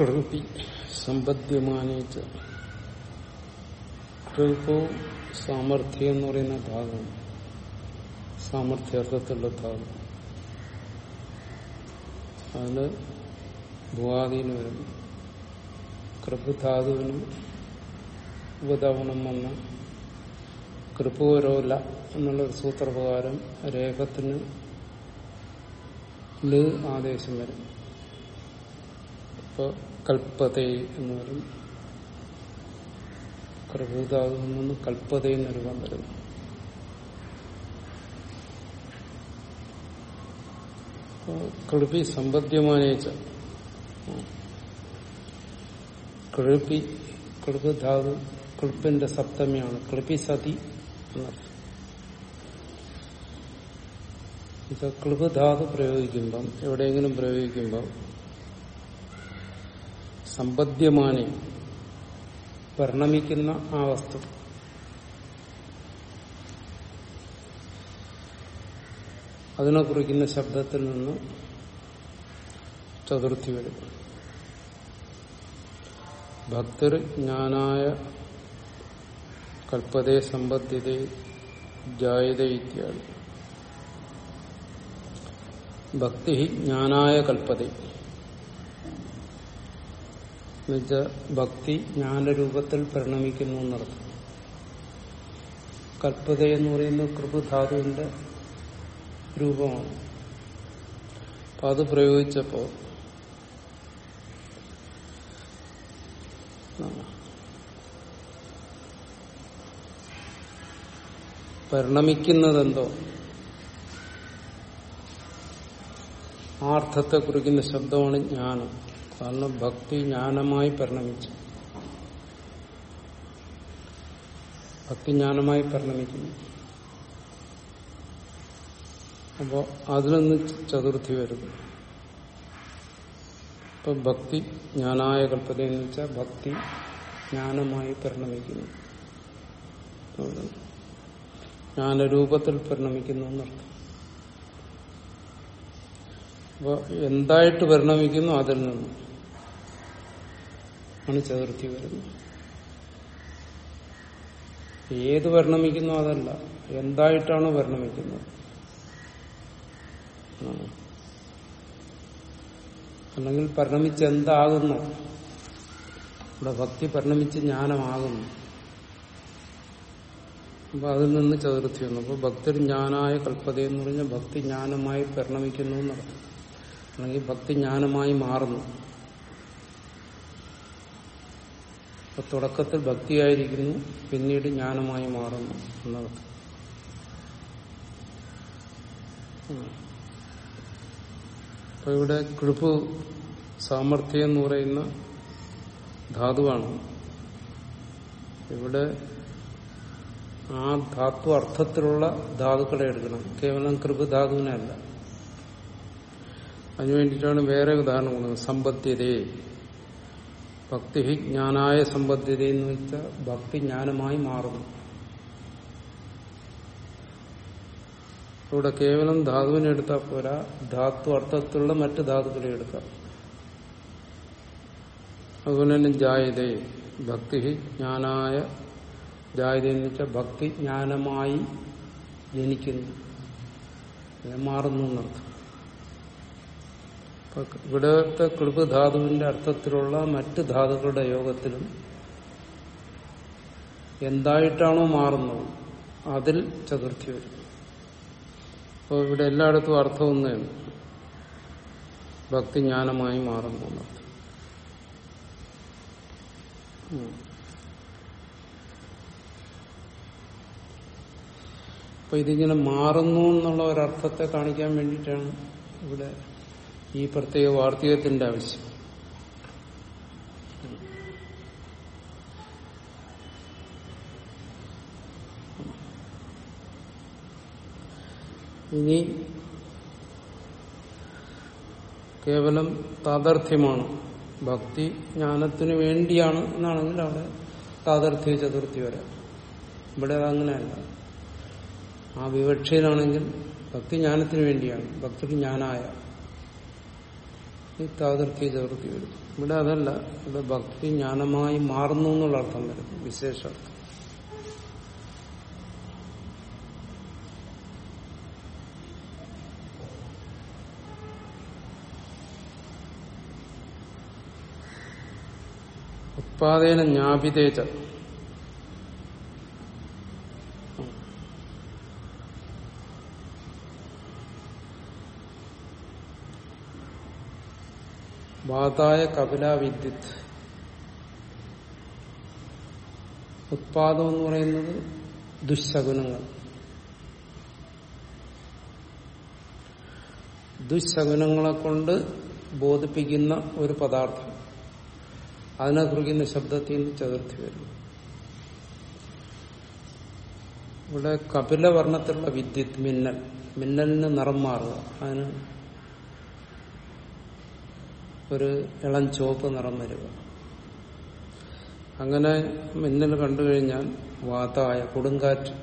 കൃപി സമ്പദ്യമാനേച്ച പ്രകൃതവും സാമർഥ്യം എന്ന് പറയുന്ന ഭാഗം സാമർഥ്യാർത്ഥത്തിലുള്ള ഭാഗം. അതിന് ഭുവാദീന് വരുന്നു കൃപ്പുധാതുവിനും ഉപധാവനം വന്ന കൃപൂരോല എന്നുള്ളൊരു സൂത്രപ്രകാരം രേഖത്തിന് ൽ ആദേശം വരും. ഇപ്പൊ കൽപ്പതേ എന്ന് പറയും. പ്രഭൂതാവിൽ നിന്ന് കൽപ്പതയെന്ന് രൂപം വരുന്നു. കൃപി സമ്പദ്യമാനേച്ച കൃപി കൃപ് ധാതു കൃപ്പിന്റെ സപ്തമിയാണ്. കൃപി സതി എന്നർത്ഥം. ഇത് കൃപ് ധാതു പ്രയോഗിക്കുമ്പം എവിടെയെങ്കിലും പ്രയോഗിക്കുമ്പം സമ്പദ്യമാനെ പരിണമിക്കുന്ന ആ വസ്തു. അതിനെ കുറിക്കുന്ന ശബ്ദത്തിൽ നിന്ന് ചതുർത്ഥി വരും. ഭക്തർ ജ്ഞാനായ കൽപ്പതേ സമ്പദ്ധ്യതേ ജായത ഇത്യാദി. ഭക്തി ജ്ഞാനായ കൽപ്പത. എന്നുവെച്ചാൽ ഭക്തി ജ്ഞാനരൂപത്തിൽ പരിണമിക്കുന്നു എന്നർത്ഥം. കൽപ്പത എന്ന് പറയുന്നത് കൃപധാതുവിന്റെ രൂപമാണ്. അപ്പൊ അത് പ്രയോഗിച്ചപ്പോ പരിണമിക്കുന്നതെന്തോ? ആർത്ഥത്തെ കുറിക്കുന്ന ശബ്ദമാണ് ജ്ഞാനം. കാരണം ഭക്തി ജ്ഞാനമായി പരിണമിച്ചു. ഭക്തി ജ്ഞാനമായി പരിണമിക്കുന്നു. അപ്പോ അതിൽ നിന്ന് ചതുർത്ഥി വരുന്നു. ഇപ്പൊ ഭക്തി ജ്ഞാനായ കൽപ്പത എന്ന് വെച്ചാൽ ഭക്തി ജ്ഞാനമായി പരിണമിക്കുന്നു. ജ്ഞാനരൂപത്തിൽ പരിണമിക്കുന്നു എന്നർത്ഥം. അപ്പൊ എന്തായിട്ട് പരിണമിക്കുന്നു അതിൽ നിന്ന്? ആണ് ചതുർത്ഥി വരുന്നത്. ഏത് വർണമിക്കുന്നു അതല്ല. എന്തായിട്ടാണ് പരിണമിക്കുന്നത്? അല്ലെങ്കിൽ പരിണമിച്ച് എന്താകുന്നു? ഇവിടെ ഭക്തി പരിണമിച്ച് ജ്ഞാനമാകുന്നു. അപ്പൊ അതിൽ നിന്ന് ചതുർത്ഥി വന്നു. അപ്പൊ ഭക്തർ ജ്ഞാനായ കൽപ്പത എന്ന് പറഞ്ഞാൽ ഭക്തി ജ്ഞാനമായി പരിണമിക്കുന്നു എന്നർത്ഥം അല്ലെങ്കിൽ ഭക്തി ജ്ഞാനമായി മാറുന്നു. അപ്പൊ തുടക്കത്തിൽ ഭക്തിയായിരിക്കുന്നു പിന്നീട് ജ്ഞാനമായി മാറുന്നു എന്നർത്ഥം അപ്പൊ ഇവിടെ കൃപു സാമർഥ്യം എന്ന് പറയുന്ന ധാതുവാണ്. ഇവിടെ ആ ധാതു അർത്ഥത്തിലുള്ള ധാതുക്കളെ എടുക്കണം. കേവലം കൃപ ധാതുവിനല്ല അതിനുവേണ്ടിയിട്ടാണ് വേറെ ഉദാഹരണം കൊടുക്കുന്നത് സമ്പദ്ധ്യതേ ഭക്തി ജ്ഞാനായ സമ്പദ്ധ്യത എന്ന് വെച്ചാൽ ഭക്തി ജ്ഞാനമായി മാറുന്നു. ഇവിടെ കേവലം ധാതുവിനെ എടുത്താൽ പോരാ. ധാതു അർത്ഥത്തിലുള്ള മറ്റ് ധാതുക്കളെ എടുക്കാം. അതുപോലെ തന്നെ ജായതേ. ഭക്തി ജ്ഞാനായ ജായത എന്ന് വെച്ചാൽ ഭക്തി ജ്ഞാനമായി ജനിക്കുന്നു. മാറുന്നു എന്നർത്ഥം. ഇവിടത്തെ കൃപ് ധാതുവിന്റെ അർത്ഥത്തിലുള്ള മറ്റ് ധാതുക്കളുടെ യോഗത്തിലും എന്തായിട്ടാണോ മാറുന്നത് അതിൽ ചതുർത്ഥി വരും. അപ്പോൾ ഇവിടെ എല്ലായിടത്തും അർത്ഥം ഒന്നാണ് ഭക്തി ജ്ഞാനമായി മാറുന്നു അപ്പൊ ഇതിങ്ങനെ മാറുന്നു എന്നുള്ള ഒരർത്ഥത്തെ കാണിക്കാൻ വേണ്ടിയിട്ടാണ് ഇവിടെ ഈ പ്രത്യേക വാർത്തകത്തിന്റെ ആവശ്യം. ഇനി കേവലം താതർത്ഥ്യമാണ് ഭക്തി ജ്ഞാനത്തിന് വേണ്ടിയാണ് എന്നാണെങ്കിൽ അവിടെ താതർത്ഥ്യ ചതുർത്ഥി വരാം. ഇവിടെ അതങ്ങനെയല്ല ആ വിവക്ഷയിലാണെങ്കിൽ ഭക്തി ജ്ഞാനത്തിന് വേണ്ടിയാണ്. ഭക്തിക്ക് ജ്ഞാനായ ഈ താതർത്ഥ്യ ചതുർത്ഥി വരും ഇവിടെ അതല്ല ഇവിടെ ഭക്തി ജ്ഞാനമായി മാറുന്നു എന്നുള്ള അർത്ഥം വരും വിശേഷാർത്ഥം ഉത്പാദന ജ്ഞാപിതേച്ച വാതായ കപില വിദ്യുത്. ഉത്പാദം എന്ന് പറയുന്നത് ദുശകുനങ്ങൾ. ദുശകുനങ്ങളെ കൊണ്ട് ബോധിപ്പിക്കുന്ന ഒരു പദാർത്ഥം. അതിനെ കുറിക്കുന്ന ശബ്ദത്തിൽ നിന്ന് ചതുർത്ഥി വരും ഇവിടെ കപില വർണത്തിലുള്ള വിദ്യുത് മിന്നൽ. മിന്നലിന് നിറം മാറുക. അതിന് ഒരു ഇളം ചുവപ്പ് നിറം വരിക. അങ്ങനെ മിന്നൽ കണ്ടു കഴിഞ്ഞാൽ വാതായ കൊടുങ്കാറ്റ്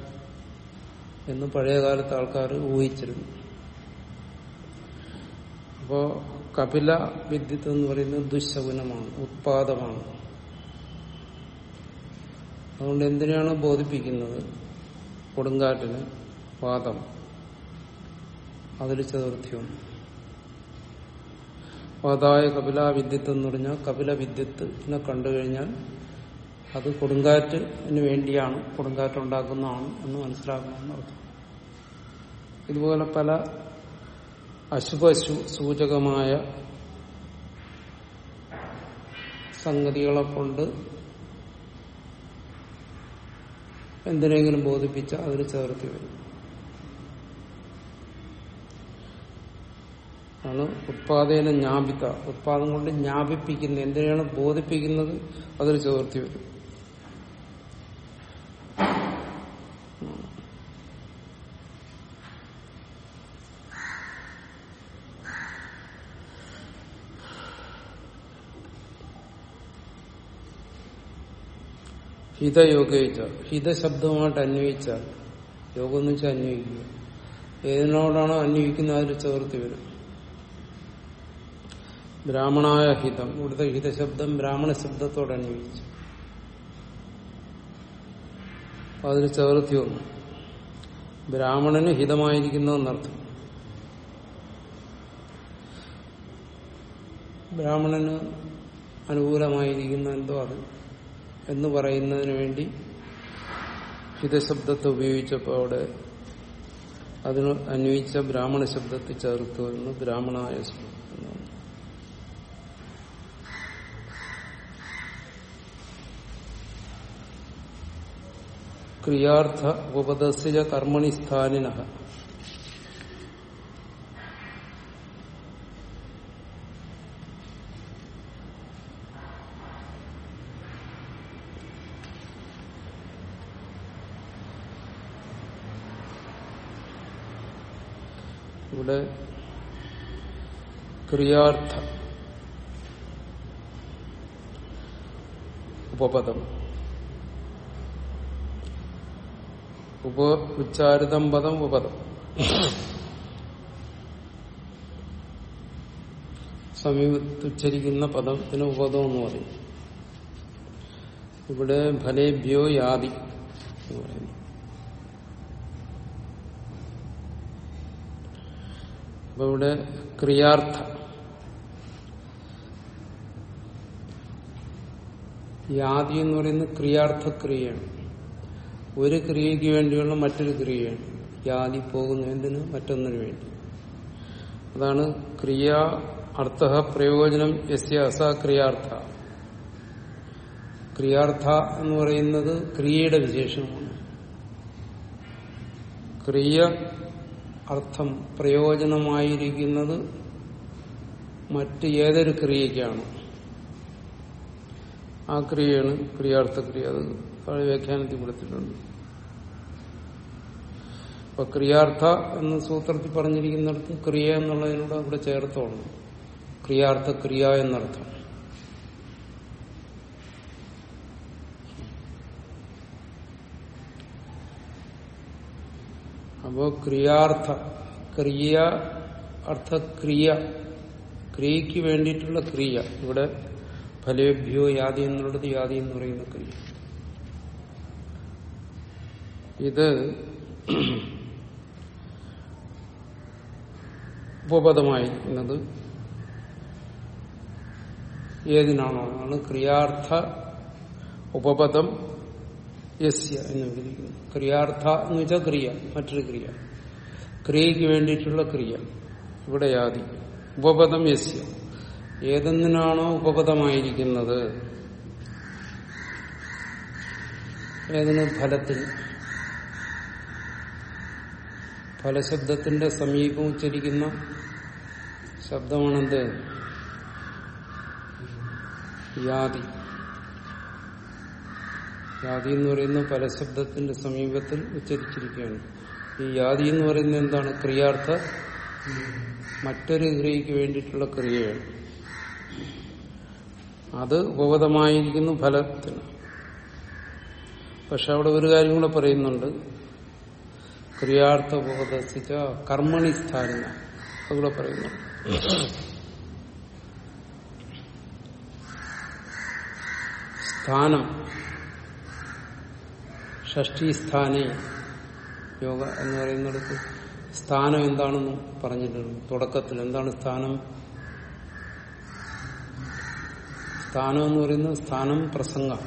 എന്ന് പഴയകാലത്ത് ആൾക്കാർ ഊഹിച്ചിരുന്നു. അപ്പോ കപില വിദ്യുത്ത് എന്ന് പറയുന്നത് ദുശകുനമാണ് ഉത്പാദമാണ്. അതുകൊണ്ട് എന്തിനാണ് ബോധിപ്പിക്കുന്നത്? കൊടുങ്കാറ്റിന് വാദം അതിൽ ചതുർത്ഥ്യം വാതായ കപില വിദ്യത്ത് എന്ന് പറഞ്ഞാൽ കപില വിദ്യുത്തിനെ കണ്ടു കഴിഞ്ഞാൽ അത് കൊടുങ്കാറ്റിന് വേണ്ടിയാണ് കൊടുങ്കാറ്റ് ഉണ്ടാക്കുന്നതാണ് എന്ന് മനസ്സിലാക്കണമെന്ന് അർത്ഥം. ഇതുപോലെ പല അശുഭ സൂചകമായ സംഗതികളെ കൊണ്ട് എന്തിനെങ്കിലും ബോധിപ്പിച്ച അതിന് ചേർത്തി വരും. ആണ് ഉത്പാദന ഞാപിത ഉത്പാദനം കൊണ്ട് ജ്ഞാപിപ്പിക്കുന്നത് എന്തിനാണ് ബോധിപ്പിക്കുന്നത്? അതൊരു ചതുർത്ഥി വരും. ഹിതയോഗയിച്ച ഹിതശബ്ദമായിട്ട് അന്വയിച്ചാൽ യോഗം എന്ന് വെച്ചാൽ അന്വയിക്കുക. ഏതിനോടാണോ അന്വയിക്കുന്നത് അതിൽ ചേർത്തി വരും. ബ്രാഹ്മണായ ഹിതം. ഇവിടുത്തെ ഹിതശബ്ദം ബ്രാഹ്മണ ശബ്ദത്തോട് അന്വയിച്ചു. അതിന് ചേർത്തി വന്നു ബ്രാഹ്മണന് ഹിതമായിരിക്കുന്നു എന്നർത്ഥം ബ്രാഹ്മണന് അനുകൂലമായിരിക്കുന്ന എന്തോ അത് എന്ന് പറയുന്നതിന് വേണ്ടി ഹിതശബ്ദത്തെ ഉപയോഗിച്ചപ്പോൾ അവിടെ അതിന് അന്വയിച്ച ബ്രാഹ്മണ ശബ്ദത്തിൽ ചേർത്ത് വരുന്നു ബ്രാഹ്മണായ എന്നാണ് ക്രിയാർത്ഥ ഉപപദസ്യ കർമ്മണി സ്ഥാനിന. ഇവിടെ ക്രിയാർത്ഥ ഉപപദം. ഉപ ഉച്ചാരിതം പദം ഉപപദം. സമീപത്തുച്ചരിക്കുന്ന പദത്തിന് ഉപപദം എന്ന് പറയും. ഇവിടെ ഫലേഭ്യോ യാതി അപ്പൊ ഇവിടെ ക്രിയാർത്ഥ. യാതി എന്ന് പറയുന്നത് ക്രിയാർത്ഥ ക്രിയയാണ് ഒരു ക്രിയയ്ക്ക് വേണ്ടിയുള്ള മറ്റൊരു ക്രിയയാണ്. യാതി പോകുന്നു എന്തിന്? മറ്റൊന്നിനു വേണ്ടി. അതാണ് ക്രിയ അർത്ഥ പ്രയോജനം യസ്യ അസ ക്രിയാർത്ഥ. ക്രിയാർത്ഥ എന്ന് പറയുന്നത് ക്രിയയുടെ വിശേഷമാണ്. ക്രിയ അർത്ഥം പ്രയോജനമായിരിക്കുന്നത് മറ്റ് ഏതൊരു ക്രിയയ്ക്കാണ്. ആ ക്രിയയാണ് ക്രിയാർത്ഥ ക്രിയ. അത് വ്യാഖ്യാനത്തിൽ കൊടുത്തിട്ടുണ്ട്. അപ്പൊ ക്രിയാർത്ഥ എന്ന സൂത്രത്തിൽ പറഞ്ഞിരിക്കുന്നിടത്ത് ക്രിയ എന്നുള്ളതിനോട് അവിടെ ചേർത്തോണം ക്രിയാർത്ഥ ക്രിയ എന്നർത്ഥം. അപ്പോ ക്രിയാർത്ഥ ക്രിയ അർത്ഥക്രിയ ക്രിയക്ക് വേണ്ടിയിട്ടുള്ള ക്രിയ. ഇവിടെ ഫലേഭ്യോ യാതി എന്നുള്ളത് യാതി എന്ന് പറയുന്ന ക്രിയ. ഇത് ഉപപദമായിരിക്കുന്നത് ഏതിനാണോ? ആണ് ക്രിയാർത്ഥ ഉപപദം യസ്യ എന്ന് വിചാരിക്കുന്നു ക്രിയാർത്ഥ എന്ന് വെച്ചാൽ ക്രിയ മറ്റൊരു ക്രിയ. ക്രിയയ്ക്ക് വേണ്ടിയിട്ടുള്ള ക്രിയ. ഇവിടെ ആദി ഉപപദം യസ്യ. ഏതെന്നിനാണോ ഉപപദമായിരിക്കുന്നത്? ഏതിന്? ഫലത്തിൽ ഫലശബ്ദത്തിന്റെ സമീപം ഉച്ചരിക്കുന്ന ശബ്ദമാണെന്ത്? യാതി യാതി എന്ന് പറയുന്ന പല ശബ്ദത്തിന്റെ സമീപത്തിൽ ഉച്ചരിച്ചിരിക്കുകയാണ്. ഈ യാതി എന്ന് പറയുന്നത് എന്താണ്? ക്രിയാർത്ഥ മറ്റൊരു ക്രിയയ്ക്ക് വേണ്ടിയിട്ടുള്ള ക്രിയയാണ്. അത് ഉപഗതമായിരിക്കുന്നു ഫലത്തിന്. പക്ഷെ അവിടെ ഒരു കാര്യം കൂടെ പറയുന്നുണ്ട്. ക്രിയാർത്ഥ ഉപഗതസിച്ച കർമ്മണി സ്ഥാനം അതുകൂടെ പറയുന്നുണ്ട്. സ്ഥാനം. ഷഷ്ടി സ്ഥാനെ. യോഗ എന്ന് പറയുന്നിടത്ത് സ്ഥാനം എന്താണെന്ന് പറഞ്ഞിട്ടുണ്ട്. തുടക്കത്തിൽ എന്താണ് സ്ഥാനം? സ്ഥാനം എന്ന് പറയുന്നത് സ്ഥാനം പ്രസംഗ.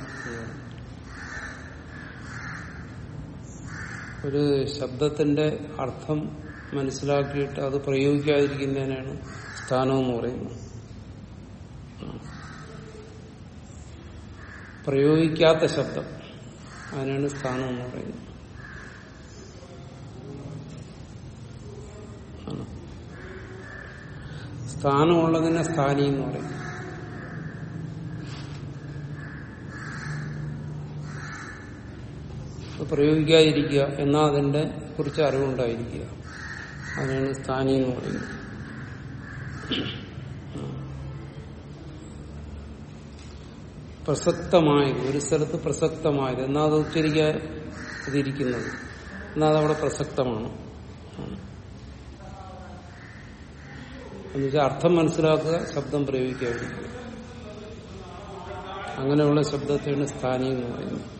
ഒരു ശബ്ദത്തിന്റെ അർത്ഥം മനസ്സിലാക്കിയിട്ട് അത് പ്രയോഗിക്കാതിരിക്കുന്നതിനാണ് സ്ഥാനം എന്ന് പറയുന്നത്. പ്രയോഗിക്കാത്ത ശബ്ദം. അതിനാണ് സ്ഥാനം എന്ന് പറയുന്നത്. സ്ഥാനമുള്ളതിനെ സ്ഥാനി എന്ന് പറയും. പ്രയോഗിക്കാതിരിക്കുക എന്നാൽ അതിന്റെ കുറിച്ച് അറിവുണ്ടായിരിക്കുക. അതിനാണ് സ്ഥാനി എന്ന് പറയുന്നത്. പ്രസക്തമായത് ഒരു സ്ഥലത്ത് പ്രസക്തമായത്. എന്നാ അത് ഉച്ചരിക്കാതിരിക്കുന്നത് എന്നാ അതവിടെ പ്രസക്തമാണ്. എന്നുവെച്ചാൽ അർത്ഥം മനസ്സിലാക്കുക ശബ്ദം പ്രയോഗിക്കാതിരിക്കുക അങ്ങനെയുള്ള ശബ്ദത്തെയാണ് സ്ഥാനി എന്ന് പറയുന്നത്.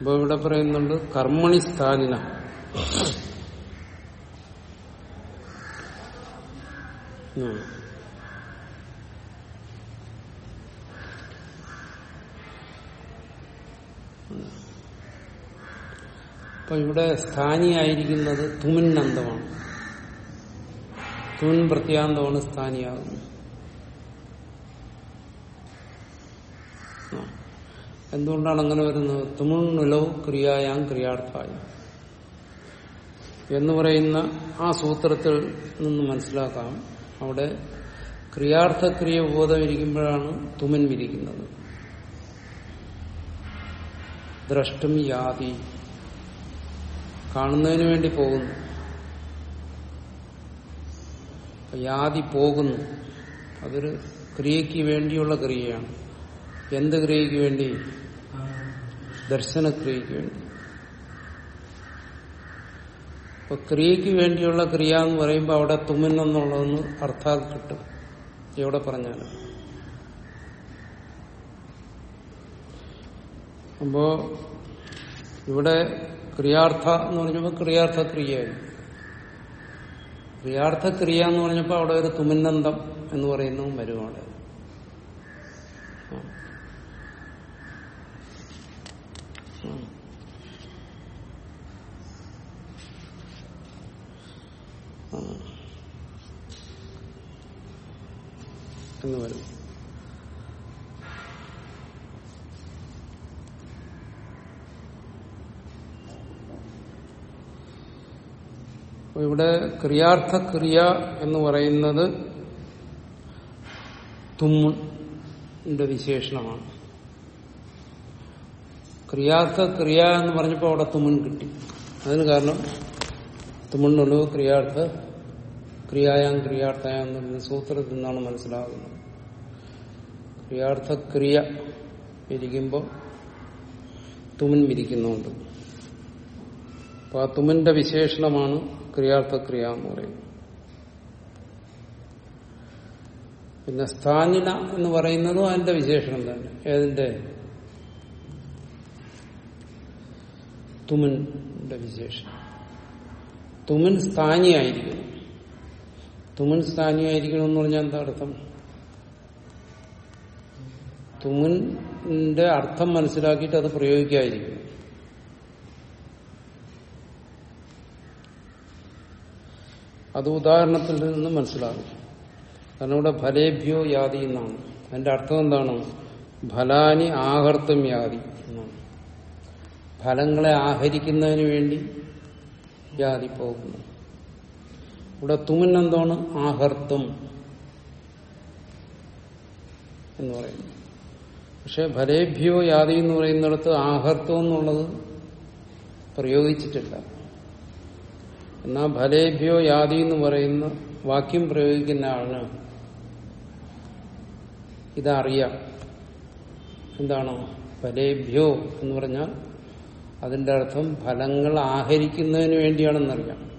അപ്പൊ ഇവിടെ പറയുന്നുണ്ട് കർമ്മണി സ്ഥാനിന. അപ്പൊ ഇവിടെ സ്ഥാനിയായിരിക്കുന്നത് തുമിന്നന്തമാണ് തുമിൻ പ്രത്യാന്തമാണ് സ്ഥാനിയാകുന്നത് എന്തുകൊണ്ടാണ് അങ്ങനെ വരുന്നത്? തുമുണ്ണുലവ് ക്രിയായാം ക്രിയാർത്ഥായ. എന്ന് പറയുന്ന ആ സൂത്രത്തിൽ നിന്ന് മനസ്സിലാക്കാം. അവിടെ ക്രിയാർത്ഥക്രിയ ബോധം ഇരിക്കുമ്പോഴാണ് തുമൻ വിരിക്കുന്നത്. ദ്രഷ്ടം യാതി കാണുന്നതിന് വേണ്ടി പോകുന്നു. യാതി പോകുന്നു. അതൊരു ക്രിയയ്ക്ക് വേണ്ടിയുള്ള ക്രിയയാണ്. എന്ത് ക്രിയയ്ക്ക് വേണ്ടി? ദർശനക്രിയയ്ക്ക് വേണ്ടി. അപ്പൊ ക്രിയയ്ക്ക് വേണ്ടിയുള്ള ക്രിയ എന്ന് പറയുമ്പോൾ അവിടെ തുമ്മെന്നുള്ളതെന്ന് അർത്ഥാൽ കിട്ടും. എവിടെ പറഞ്ഞാലും. അപ്പോ ഇവിടെ ക്രിയാർത്ഥ എന്ന് പറഞ്ഞപ്പോൾ ക്രിയാർത്ഥ ക്രിയയായി. ക്രിയാർത്ഥ ക്രിയ എന്ന് പറഞ്ഞപ്പോൾ അവിടെ ഒരു തുമിന്നന്തം എന്ന് പറയുന്നതും വരും എന്ന് വരും. ഇവിടെ ക്രിയാർത്ഥ ക്രിയ എന്ന് പറയുന്നത് തുമ്മിന്റെ വിശേഷണമാണ്. ക്രിയാർത്ഥ ക്രിയ എന്ന് പറഞ്ഞപ്പോൾ അവിടെ തുമ്മൻ കിട്ടി. അതിന് കാരണം തുമ്മണ്ണുള്ളൂ ക്രിയാർത്ഥ ക്രിയായാം ക്രിയാർത്ഥയാം എന്ന് സൂത്രത്തിൽ നിന്നാണ് മനസ്സിലാകുന്നത്. ക്രിയാർത്ഥ ക്രിയ ഇരിക്കുമ്പോൾ തുമൻ വിരിക്കുന്നുണ്ട് അപ്പൊ ആ തുമന്റെ വിശേഷണമാണ് ക്രിയാർത്ഥക്രിയ എന്ന് പറയുന്നത്. പിന്നെ സ്ഥാനിന എന്ന് പറയുന്നതും അതിന്റെ വിശേഷണം തന്നെ. ഏതിന്റെ? തുമന്റെ വിശേഷണം. തുമൻ സ്ഥാനിയായിരിക്കണം. തുമൻ സ്ഥാനിയായിരിക്കണം എന്ന് പറഞ്ഞാൽ എന്താ അർത്ഥം? തുമിന്റെ അർത്ഥം മനസ്സിലാക്കിയിട്ട് അത് പ്രയോഗിക്കാതിരിക്കും. അത് ഉദാഹരണത്തിൽ നിന്ന് മനസ്സിലാകും. കാരണം ഇവിടെ ഫലേഭ്യോ യാതി എന്നാണ്. അതിന്റെ അർത്ഥം എന്താണ്? ഫലാനി ആഹർത്തം യാതി എന്നാണ്. ഫലങ്ങളെ ആഹരിക്കുന്നതിന് വേണ്ടി യാതി പോകുന്നു. ഇവിടെ തുമിൻ എന്താണ്? ആഹർത്തും എന്ന് പറയുന്നു. പക്ഷെ ഫലേഭ്യോ യാതി എന്ന് പറയുന്നിടത്ത് ആഹർത്തം എന്നുള്ളത് പ്രയോഗിച്ചിട്ടില്ല. എന്നാൽ ഫലേഭ്യോ യാതി എന്ന് പറയുന്ന വാക്യം പ്രയോഗിക്കുന്ന ആളിന് ഇതറിയാം. എന്താണോ? ഫലേഭ്യോ എന്ന് പറഞ്ഞാൽ അതിന്റെ അർത്ഥം ഫലങ്ങൾ ആഹരിക്കുന്നതിന് വേണ്ടിയാണെന്നറിയാം.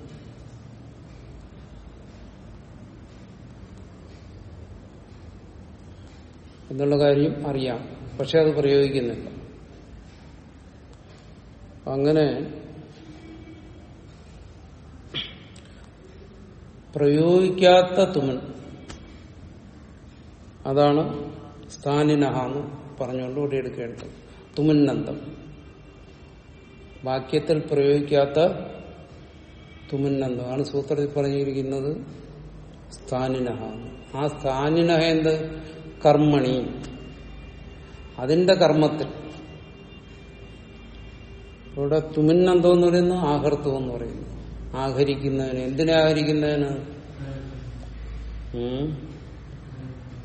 എന്നുള്ള കാര്യം അറിയാം പക്ഷെ അത് പ്രയോഗിക്കുന്നില്ല. അങ്ങനെ പ്രയോഗിക്കാത്ത തുമൻ അതാണ് സ്ഥാനിനഹ എന്ന് പറഞ്ഞുകൊണ്ട് ഇവിടെ എടുക്കേണ്ടത്. തുമന്നന്തം വാക്യത്തിൽ പ്രയോഗിക്കാത്ത തുമന്നന്തമാണ് സൂത്രത്തിൽ പറഞ്ഞിരിക്കുന്നത് സ്ഥാനിനഹ. ആ സ്ഥാനിനഹ എന്ത്? കർമ്മണി. അതിന്റെ കർമ്മത്തിൽ. ഇവിടെ തുമിന്നന്തം എന്ന് പറയുന്നു ആഹർത്തം എന്ന് പറയുന്നു. ആഹരിക്കുന്നതിന്. എന്തിനെ ആഹരിക്കുന്നതിന്?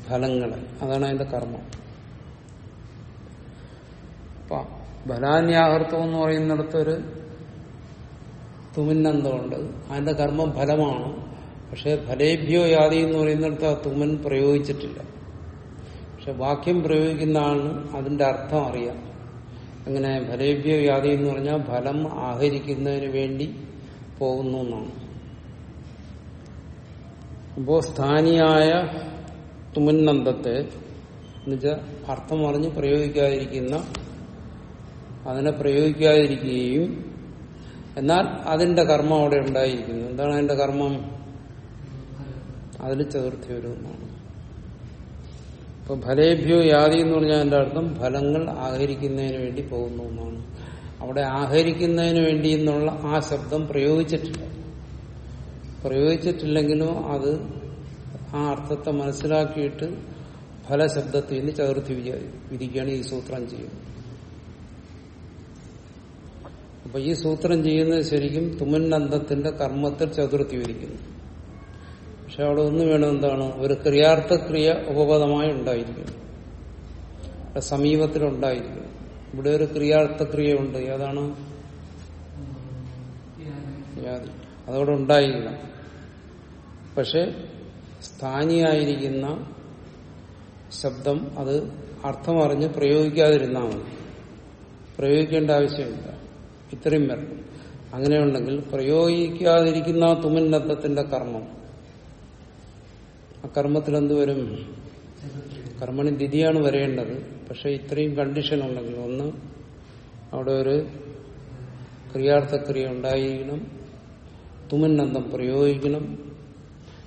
ഫലങ്ങളെ. അതാണ് അതിന്റെ കർമ്മം. അപ്പൊ ഫലാന്യാഹർത്തം എന്ന് പറയുന്നിടത്തൊരു തുമിന്നന്തമുണ്ട്. അതിന്റെ കർമ്മം ഫലമാണ്. പക്ഷെ ഫലേഭ്യോ യാതി എന്ന് പറയുന്നിടത്ത് ആ തുമൻ പ്രയോഗിച്ചിട്ടില്ല. പക്ഷെ വാക്യം പ്രയോഗിക്കുന്ന ആളിന് അതിന്റെ അർത്ഥം അറിയാം. അങ്ങനെ ഫലേഭ്യോ യാതി എന്ന് പറഞ്ഞാൽ ഫലം ആഹരിക്കുന്നതിന് വേണ്ടി പോകുന്നു എന്നാണ്. അപ്പോ സ്ഥാനിയായ തുമന്നന്തത്തെ എന്നുവെച്ചാൽ അർത്ഥം അറിഞ്ഞ് പ്രയോഗിക്കാതിരിക്കുന്ന അതിനെ പ്രയോഗിക്കാതിരിക്കുകയും എന്നാൽ അതിന്റെ കർമ്മം അവിടെ ഉണ്ടായിരിക്കുന്നു. എന്താണ് അതിന്റെ കർമ്മം? അതിൽ ചതുർത്ഥി വരുമെന്നാണ് ഇപ്പൊ ഫലേഭ്യോ യാതി എന്ന് പറഞ്ഞാൽ എന്റെ അർത്ഥം ഫലങ്ങൾ ആഹരിക്കുന്നതിന് വേണ്ടി പോകുന്നു എന്നാണ് അവിടെ ആഹരിക്കുന്നതിന് വേണ്ടി എന്നുള്ള ആ ശബ്ദം പ്രയോഗിച്ചിട്ടില്ല. പ്രയോഗിച്ചിട്ടില്ലെങ്കിലും അത് ആ അർത്ഥത്തെ മനസ്സിലാക്കിയിട്ട് ഫലശബ്ദത്തിൽ ചതുർത്ഥി വിധിക്കുകയാണ് ഈ സൂത്രം ചെയ്യുന്നത്. അപ്പൊ ഈ സൂത്രം ചെയ്യുന്നത് ശരിക്കും തുമന്നന്തത്തിന്റെ കർമ്മത്തിൽ ചതുർത്ഥി വിധിക്കുന്നു പക്ഷെ അവിടെ ഒന്ന് വേണം എന്താണ്? ഒരു ക്രിയാർത്ഥ ക്രിയ ഉപപദമായി ഉണ്ടായിരിക്കുന്നു. അവിടെ സമീപത്തിലുണ്ടായിരിക്കണം ഇവിടെ ഒരു ക്രിയാർത്ഥ ക്രിയ ഉണ്ട്. ഏതാണ്? യാതി അതവിടെ ഉണ്ടായിരിക്കണം. പക്ഷെ സ്ഥാനിയായിരിക്കുന്ന ശബ്ദം അത് അർത്ഥമറിഞ്ഞ് പ്രയോഗിക്കാതിരുന്നാൽ മതി. പ്രയോഗിക്കേണ്ട ആവശ്യമില്ല. ഇത്രയും വരണം അങ്ങനെയുണ്ടെങ്കിൽ പ്രയോഗിക്കാതിരിക്കുന്ന ആ കർമ്മം. ആ കർമ്മത്തിൽ എന്ത് വരും? കർമ്മണി ദിതിയാണ് വരേണ്ടത്. പക്ഷെ ഇത്രയും കണ്ടീഷൻ ഉണ്ടെങ്കിൽ ഒന്ന് അവിടെ ഒരു ക്രിയാർത്ഥക്രിയ ഉണ്ടായിരിക്കണം. തുമന്നന്തം പ്രയോഗിക്കണം.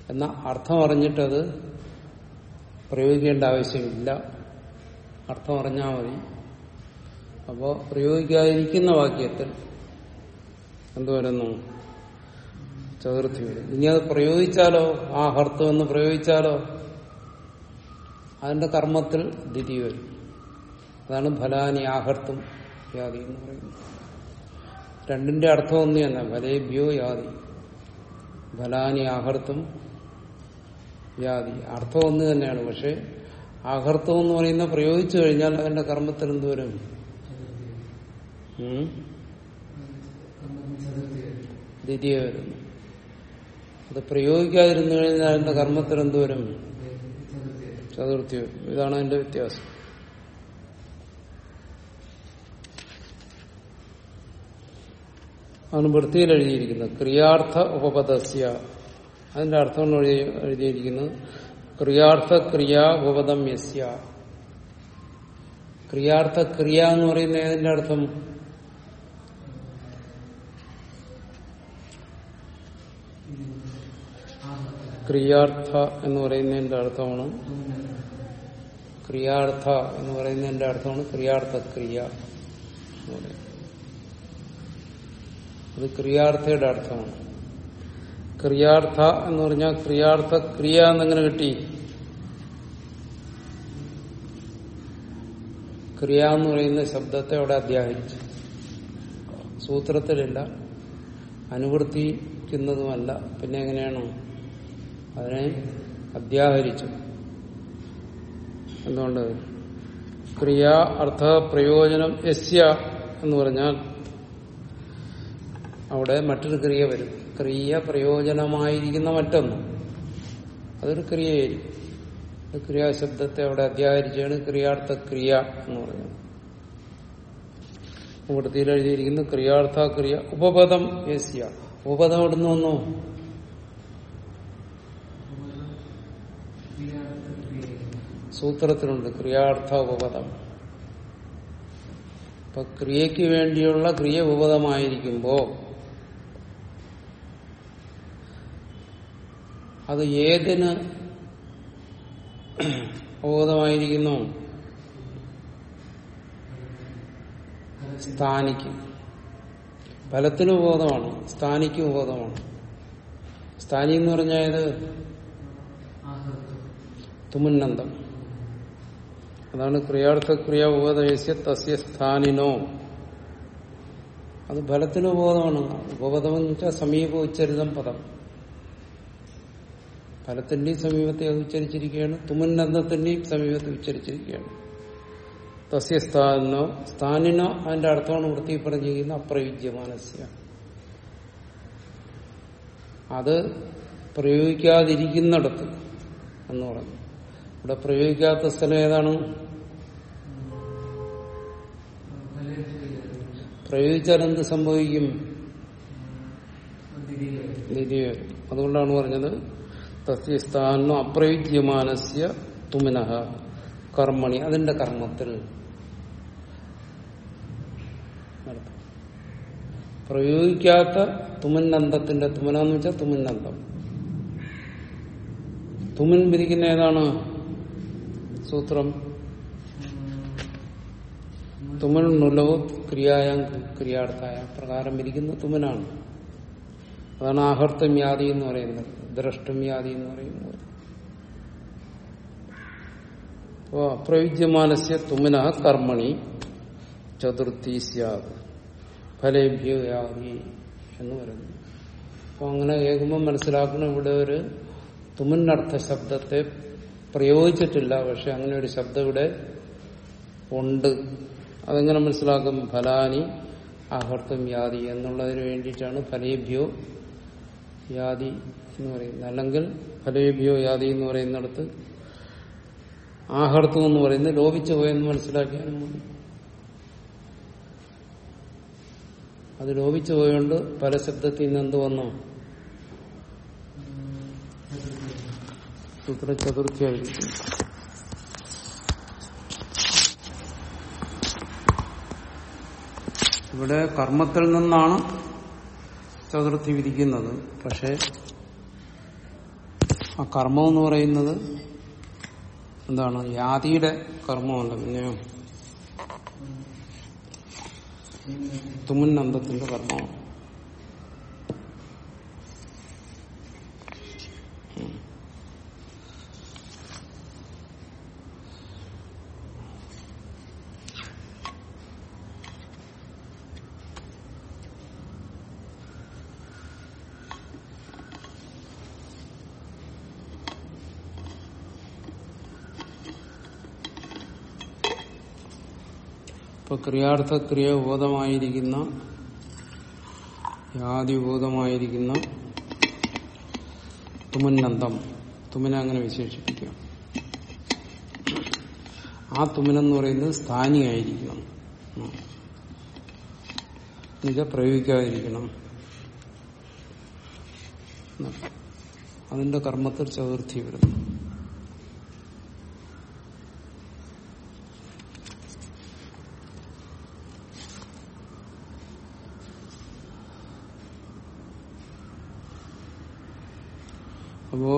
എന്ന അർത്ഥം അറിഞ്ഞിട്ടത് പ്രയോഗിക്കേണ്ട ആവശ്യമില്ല. അർത്ഥം അറിഞ്ഞാൽ മതി. അപ്പോ പ്രയോഗിക്കാതിരിക്കുന്ന വാക്യത്തിൽ എന്തുവരുന്നു ചതുർത്ഥി വരും. ഇനി അത് പ്രയോഗിച്ചാലോ? ആ ഹർത്തു എന്ന് പ്രയോഗിച്ചാലോ? അതിന്റെ കർമ്മത്തിൽ ദിതി വരും. അതാണ് ഫലാനി ആഹർത്തും യാതി എന്ന് പറയുന്നത്. രണ്ടിന്റെ അർത്ഥം ഒന്ന് തന്നെ. ഫലേഭ്യോ യാതി. ഫലാനി ആഹർത്തും യാതി. അർത്ഥം ഒന്ന് തന്നെയാണ്. പക്ഷെ ആഹർത്തം എന്ന് പറയുന്ന പ്രയോഗിച്ചു കഴിഞ്ഞാൽ അതിന്റെ കർമ്മത്തിൽ എന്ത് വരും? ഉം? ദ്വിതീയ വരുന്നു അത് പ്രയോഗിക്കാതിരുന്നു കഴിഞ്ഞാൽ എന്റെ കർമ്മത്തിൽ എന്തുവരും ചതുർത്ഥി വരും ഇതാണ് അതിന്റെ വ്യത്യാസം. ആണ് വൃത്തിയിൽ എഴുതിയിരിക്കുന്നത്. ക്രിയാർത്ഥ ഉപപദസ്യ. അതിന്റെ അർത്ഥം എഴുതി എഴുതിയിരിക്കുന്നത്. ക്രിയാർത്ഥ ക്രിയാ ഉപപദം യസ്യ. ക്രിയാർത്ഥ ക്രിയ എന്ന് പറയുന്ന ഏതിന്റെ അർത്ഥം? ക്രിയാർത്ഥ എന്ന് പറയുന്നതിന്റെ അർത്ഥമാണ്. ക്രിയാർത്ഥ എന്ന് പറയുന്നതിന്റെ അർത്ഥമാണ് ക്രിയാർത്ഥ ക്രിയ അത് ക്രിയാർത്ഥയുടെ അർത്ഥമാണ്. ക്രിയാർത്ഥ എന്ന് പറഞ്ഞാൽ ക്രിയാർത്ഥ ക്രിയ എന്നെങ്ങനെ കിട്ടി. ക്രിയ എന്ന് പറയുന്ന ശബ്ദത്തെ അവിടെ അധ്യാഹരിച്ചു സൂത്രത്തിലില്ല. അനുവർത്തിക്കുന്നതുമല്ല. പിന്നെ എങ്ങനെയാണോ? അതിനെ അധ്യാഹരിച്ചു. എന്തുകൊണ്ട്? ക്രിയ അർത്ഥ പ്രയോജനം യസ്യ എന്ന് പറഞ്ഞാൽ അവിടെ മറ്റൊരു ക്രിയ വരും. ക്രിയ പ്രയോജനമായിരിക്കുന്ന മറ്റൊന്ന്. അതൊരു ക്രിയയായിരിക്കും. ക്രിയാശബ്ദത്തെ അവിടെ അധ്യാഹരിച്ചാണ് ക്രിയാർത്ഥ ക്രിയ എന്ന് പറയുന്നത്. വൃത്തിയിൽ എഴുതിയിരിക്കുന്ന ക്രിയാർത്ഥ ക്രിയ ഉപപദം യസ്യ. ഉപപദം എവിടുന്ന് വന്നു? സൂത്രത്തിലുണ്ട് ക്രിയാർത്ഥ ഉപപദം ഇപ്പൊ ക്രിയയ്ക്ക് വേണ്ടിയുള്ള ക്രിയ ഉപപദമായിരിക്കുമ്പോ അത് ഏതിന് ഉപതമായിരിക്കുന്നു സ്ഥാനിക്ക്. ഫലത്തിന് ഉപബോധമാണ് സ്ഥാനിക്കും ഉപബോധമാണ് സ്ഥാനി എന്ന് പറഞ്ഞാൽ തുമുന്നന്തം അതാണ് ക്രിയാർത്ഥ ക്രിയ ഉപദേശ തസ്യ സ്ഥാനിനോ. അത് ഫലത്തിന് ഉപബോധമാണ്. ഉപബോധം എന്ന് വെച്ചാൽ സമീപ ഉച്ചരിതം പദം. ഫലത്തിന്റെയും സമീപത്തെ അത് ഉച്ചരിച്ചിരിക്കുകയാണ്. തുമുന്നന്തത്തിന്റെയും സമീപത്തെ ഉച്ചരിച്ചിരിക്കുകയാണ്. തസ്യ സ്ഥാനോ സ്ഥാനിനോ അതിന്റെ അർത്ഥമാണ് വൃത്തി പറഞ്ഞിരിക്കുന്ന അപ്രയുജ്യമാനസ്യ അത് പ്രയോഗിക്കാതിരിക്കുന്നിടത്ത് എന്ന് പറഞ്ഞു. ഇവിടെ പ്രയോഗിക്കാത്ത സ്ഥലം ഏതാണ്? പ്രയോഗിച്ചാൽ എന്ത് സംഭവിക്കും? നിരീയം അതുകൊണ്ടാണ് പറഞ്ഞത് തസ്യസ്ഥാനം അപ്രയുജ്യമാനസ്യ തുമിനഹ കർമ്മണി അതിന്റെ കർമ്മത്തിൽ. പ്രയോഗിക്കാത്ത തുമിന്നന്തത്തിന്റെ തുമന എന്ന് വെച്ചാൽ തുമിന്നന്തം തുമിൻ പിരിക്കുന്ന ഏതാണ്? സൂത്രം. തുമൻ നുലവോ ക്രിയായാം ക്രിയാർത്ഥായ. പ്രകാരം ഇരിക്കുന്ന തുമനാണ് അതാണ് ആഹർത്തം യാതി എന്ന് പറയുന്നത്. ദ്രഷ്ടം യാതി എന്ന് പറയുന്നത്. അപ്പോ അപ്രയുജ്യമാനസ്യ തുമന കർമ്മണി ചതുർത്ഥി സ്യാത്. ഫലേഭ്യോ യാതി എന്ന് പറയുന്നു. അപ്പൊ അങ്ങനെ കേൾക്കുമ്പോൾ മനസ്സിലാക്കണം ഇവിടെ ഒരു തുമുന്നർത്ഥ ശബ്ദത്തെ പ്രയോഗിച്ചിട്ടില്ല പക്ഷെ അങ്ങനെ ഒരു ശബ്ദം ഇവിടെ ഉണ്ട്. അതെങ്ങനെ മനസ്സിലാക്കും? ഫലാനി ആഹർത്തം യാതി എന്നുള്ളതിന് വേണ്ടിയിട്ടാണ് ഫലേഭ്യോ യാതി എന്ന് പറയുന്നത്. അല്ലെങ്കിൽ ഫലേഭ്യോ യാതി എന്ന് പറയുന്നിടത്ത് ആഹർത്തം എന്ന് പറയുന്നത് ലോപിച്ചു പോയെന്ന് മനസ്സിലാക്കിയാലും മതി. അത് ലോപിച്ചു പോയോണ്ട് പല ശബ്ദത്തിൽ നിന്ന് എന്ത് വന്നു? സൂത്ര ചതുർത്ഥിയായിരിക്കും ഇവിടെ കർമ്മത്തിൽ നിന്നാണ് ചതുർത്ഥി വിധിക്കുന്നത് പക്ഷെ ആ കർമ്മം എന്ന് പറയുന്നത് എന്താണ്? യാതിയുടെ കർമ്മമുണ്ട് പിന്നെയോ അന്തത്തിന്റെ കർമ്മമാണ്. ക്രിയാർത്ഥ ക്രിയ ബോധമായിരിക്കുന്ന യാതിബോധമായിരിക്കുന്ന തുമന്നന്തം. തുമനെ അങ്ങനെ വിശേഷിപ്പിക്കാം ആ തുമനെന്ന് പറയുന്നത് സ്ഥാനിയായിരിക്കണം. ഇത് പ്രയോഗിക്കാതിരിക്കണം. അതിന്റെ കർമ്മത്തിൽ ചതുർത്ഥി വരുന്നു.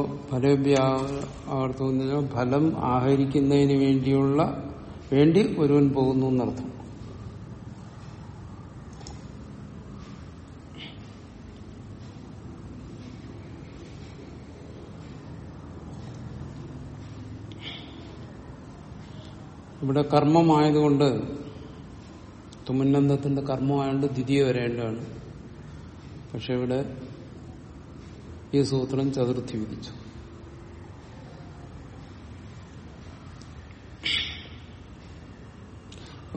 അപ്പോ ഫലവ്യാവർത്തം എന്ന് പറഞ്ഞാൽ ഫലം ആഹരിക്കുന്നതിന് വേണ്ടിയുള്ള വേണ്ടി ഒരുവൻ പോകുന്നു എന്നർത്ഥം. ഇവിടെ കർമ്മമായതുകൊണ്ട് തുമ്മന്നത്തിന്റെ കർമ്മമായതുകൊണ്ട് ദ്വിതീയ വരേണ്ടതാണ്. പക്ഷെ ഇവിടെ ഈ സൂത്രം ചതുർത്ഥി വിധിച്ചു.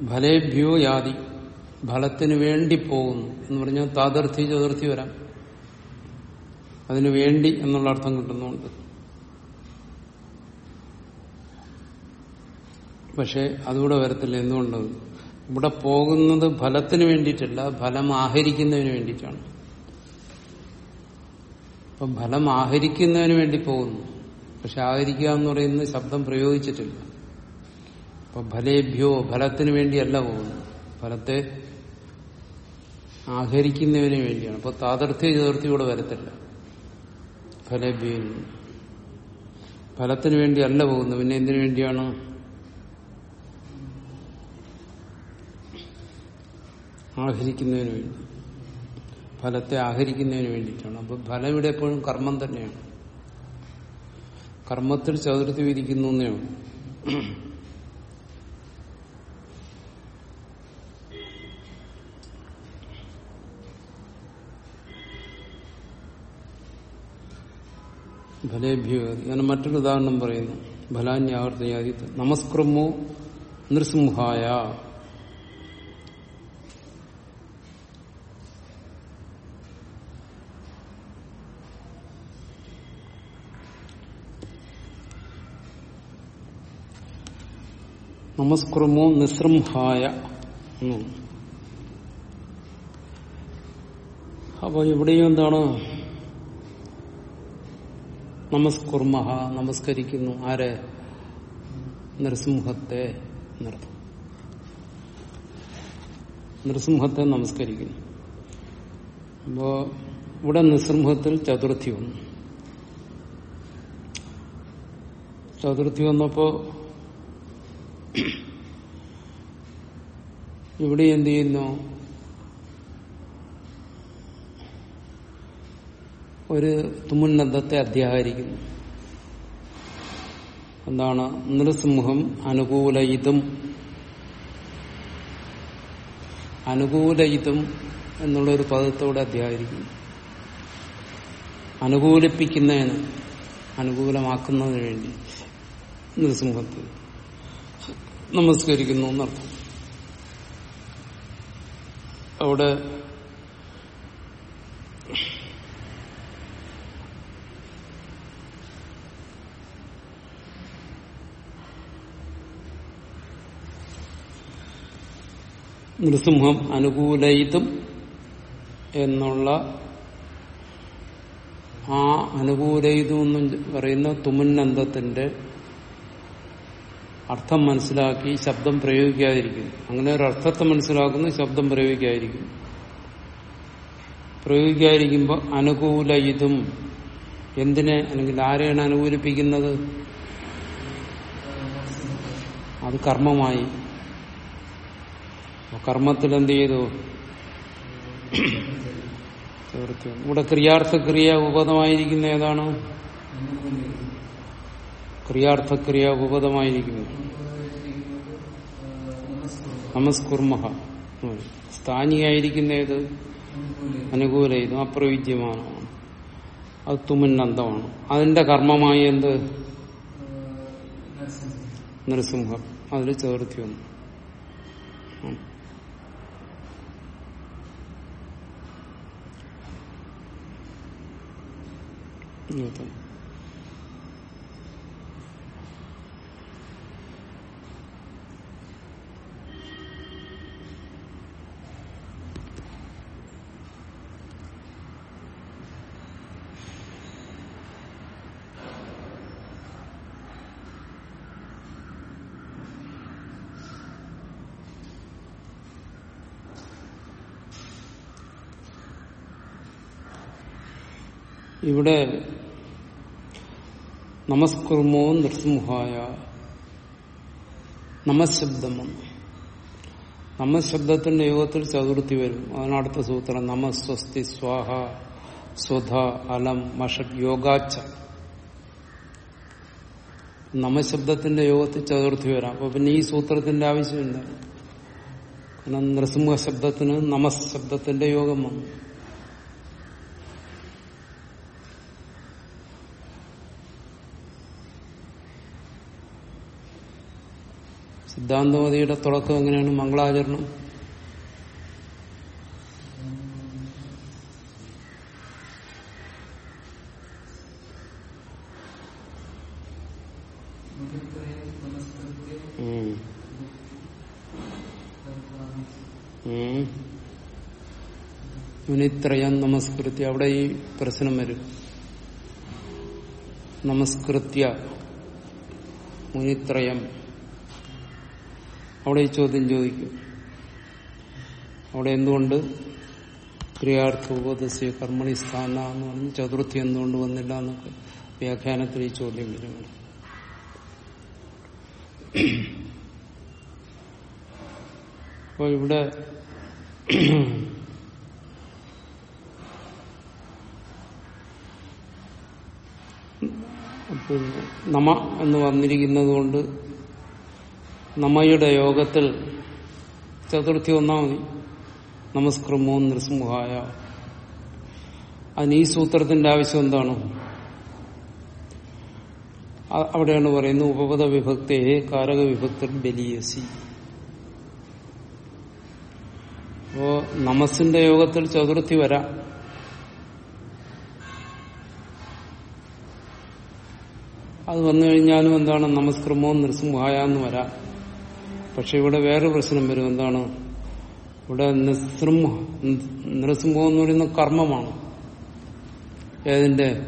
ഫലേഭ്യോ യാതി ഫലത്തിന് വേണ്ടി പോകുന്നു എന്ന് പറഞ്ഞാൽ താതർത്ഥി ചതുർത്ഥി വരാം. അതിനു വേണ്ടി എന്നുള്ള അർത്ഥം കിട്ടുന്നുണ്ട്. പക്ഷെ അതുകൂടെ വരത്തില്ല. എന്തുകൊണ്ടത്? ഇവിടെ പോകുന്നത് ഫലത്തിന് വേണ്ടിയിട്ടല്ല ഫലം ആഹരിക്കുന്നതിന് വേണ്ടിയിട്ടാണ്. അപ്പം ഫലം ആഹരിക്കുന്നതിന് വേണ്ടി പോകുന്നു. പക്ഷെ ആഹരിക്കുക എന്ന് പറയുന്നത് ശബ്ദം പ്രയോഗിച്ചിട്ടില്ല. അപ്പൊ ഫലേഭ്യോ ഫലത്തിന് വേണ്ടിയല്ല പോകുന്നു ഫലത്തെ ആഹരിക്കുന്നതിന് വേണ്ടിയാണ്. അപ്പൊ താതർത്ഥ്യ ചേർത്തി ഇവിടെ വരത്തില്ല. ഫലേഭ്യോ. ഫലത്തിന് വേണ്ടിയല്ല പോകുന്നത്. പിന്നെ എന്തിനു വേണ്ടിയാണ്? ആഹരിക്കുന്നതിന് വേണ്ടി. ഫലത്തെ ആഹരിക്കുന്നതിന് വേണ്ടിയിട്ടാണ്. അപ്പൊ ഫലം ഇവിടെ എപ്പോഴും കർമ്മം തന്നെയാണ്. കർമ്മത്തിൽ ചതുർത്ഥി വിധിക്കുന്നു എന്നാണ് ഫലേഭ്യോ ഞാൻ മറ്റൊരു ഉദാഹരണം പറയുന്നു. ഫലാന്യാവർത്തയാതി നമസ്കൃമോ നൃസിംഹായ. നമസ്കുറുമോ നിസൃംഹായ അപ്പൊ ഇവിടെയും എന്താണ്? നമസ്കുർമഹ നമസ്കരിക്കുന്നു. ആരെ? നൃസിംഹത്തെ എന്നർത്ഥം. നൃസിംഹത്തെ നമസ്കരിക്കുന്നു. അപ്പോ ഇവിടെ നൃസിംഹത്തിൽ ചതുർത്ഥി വന്നു. ചതുർത്ഥി വന്നപ്പോ ഇവിടെ എന്ത് ചെയ്യുന്നു? ഒരു തുമുന്നന്തത്തെ അധ്യാഹരിക്കുന്നു. എന്താണ്? നൃസിംഹം അനുകൂലയിതും അനുകൂലയിതും എന്നുള്ളൊരു പദത്തോടെ അധ്യാഹരിക്കുന്നു. അനുകൂലിപ്പിക്കുന്നതിന് അനുകൂലമാക്കുന്നതിന് വേണ്ടി നൃസിംഹത്തെ നമസ്കരിക്കുന്നു എന്നർത്ഥം അവിടെ നൃസിംഹം അനുകൂലയിതും എന്നുള്ള ആ അനുകൂലയിതും എന്ന് പറയുന്ന തുമുന്നന്തത്തിന്റെ അർത്ഥം മനസ്സിലാക്കി ശബ്ദം പ്രയോഗിക്കാതിരിക്കുന്നു അങ്ങനെ ഒരു അർത്ഥത്തെ മനസ്സിലാക്കുന്ന ശബ്ദം പ്രയോഗിക്കാതിരിക്കുന്നു പ്രയോഗിക്കാതിരിക്കുമ്പോൾ അനുകൂല ഇതും എന്തിനെ അല്ലെങ്കിൽ ആരെയാണ് അനുകൂലിപ്പിക്കുന്നത്? അത് കർമ്മമായി. കർമ്മത്തിൽ എന്ത് ചെയ്തു? ഇവിടെ ക്രിയാർത്ഥക്രിയ ഉപതമായിരിക്കുന്ന ഏതാണ്? ക്രിയാർത്ഥക്രിയ ഉപതമായിരിക്കുന്നു നമസ്കുർമഹ. സ്ഥാനിയായിരിക്കുന്ന ഏത്? അനുകൂല ഇതും അപ്രവിദ്യമാനമാണ് അത് തുമുന്നന്തമാണ് അതിന്റെ കർമ്മമായി എന്ത്? നൃസിംഹം അതിൽ ചേർത്തി വന്നു. ഇങ്ങനത്തെ. ഇവിടെ നമസ്കുർമോ നൃസിംഹായ നമശബ്ദം നമശബ്ദത്തിന്റെ യോഗത്തിൽ ചതുർത്ഥി വരും. അതാണ് അടുത്ത സൂത്രം നമസ്വസ്തി സ്വാഹ സ്വധ അലം മഷക് യോഗാച്ച. നമശബ്ദത്തിന്റെ യോഗത്തിൽ ചതുർത്ഥി വരാം. അപ്പൊ പിന്നെ ഈ സൂത്രത്തിന്റെ ആവശ്യമില്ല. കാരണം നൃസിംഹ ശബ്ദത്തിന് നമശബ്ദത്തിന്റെ യോഗം വന്നു. സിദ്ധാന്തമതിയുടെ തുടക്കം എങ്ങനെയാണ്? മംഗളാചരണം. മുനിത്രയം നമസ്കൃത്യ. അവിടെ ഈ പ്രശ്നം വരും. നമസ്കൃത്യ. മുനിത്രയം. അവിടെ ഈ ചോദ്യം ചോദിക്കും. അവിടെ എന്തുകൊണ്ട് ക്രിയാർത്ഥ ഉപദേശിയ കർമ്മണി സ്ഥാന എന്ന് പറഞ്ഞ് ചതുർത്ഥി എന്തുകൊണ്ട് വന്നില്ല എന്നൊക്കെ വ്യാഖ്യാനത്തിൽ ഈ ചോദ്യം വരുന്നുണ്ട്. അപ്പോൾ ഇവിടെ നമ എന്ന് വന്നിരിക്കുന്നത് കൊണ്ട് നമയുടെ യോഗത്തിൽ ചതുർത്ഥി ഒന്നാമതി നമസ്കൃമോ നൃസിംഹായ. അതിന് ഈ സൂത്രത്തിന്റെ ആവശ്യം എന്താണ്? അവിടെയാണ് പറയുന്നത് ഉപപദ വിഭക്തയെ കാരക വിഭക്തർ ബലിയസി. അപ്പോ നമസിന്റെ യോഗത്തിൽ ചതുർത്ഥി വരാം. അത് വന്നു കഴിഞ്ഞാലും എന്താണ്? നമസ്കൃമോ നൃസിംഹായ എന്ന് വരാം. പക്ഷെ ഇവിടെ വേറെ പ്രശ്നം വരും. എന്താണ്? ഇവിടെ നൃസിംഹ നൃസിംഹം എന്ന് പറയുന്ന കർമ്മമാണ്. ഏതിന്റെ?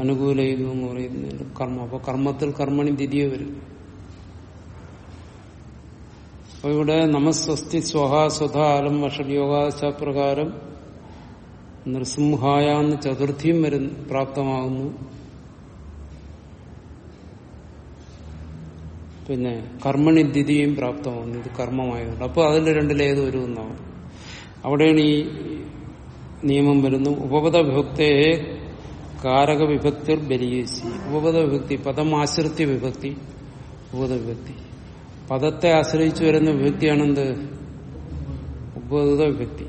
അനുകൂല ഇത് എന്ന് പറയുന്ന കർമ്മം. അപ്പൊ കർമ്മത്തിൽ കർമ്മണി തിരികെ വരും. അപ്പൊ ഇവിടെ നമസ്വസ്തി സ്വഹ സ്വധ അലം വഷഡ്യോഗാശ പ്രകാരം നൃസിംഹായ ചതുർത്ഥിയും വരും പ്രാപ്തമാകുന്നു. പിന്നെ കർമ്മണി ദ്വിതീയം പ്രാപ്തമാകുന്നു ഇത് കർമ്മമായതുകൊണ്ട്. അപ്പൊ അതിൽ രണ്ടിലേത് ഒരു എന്നാവും അവിടെയാണ് ഈ നിയമം വരുന്നു ഉപപദ വിഭക്തയെ കാരക വിഭക്തിർ ബലിയേശി ഉപപദ വിഭക്തി പദം ആശ്രിത്യ വിഭക്തി ഉപപദ വിഭക്തി പദത്തെ ആശ്രയിച്ചു വരുന്ന വിഭക്തിയാണെന്ത്? ഉപപദ വിഭക്തി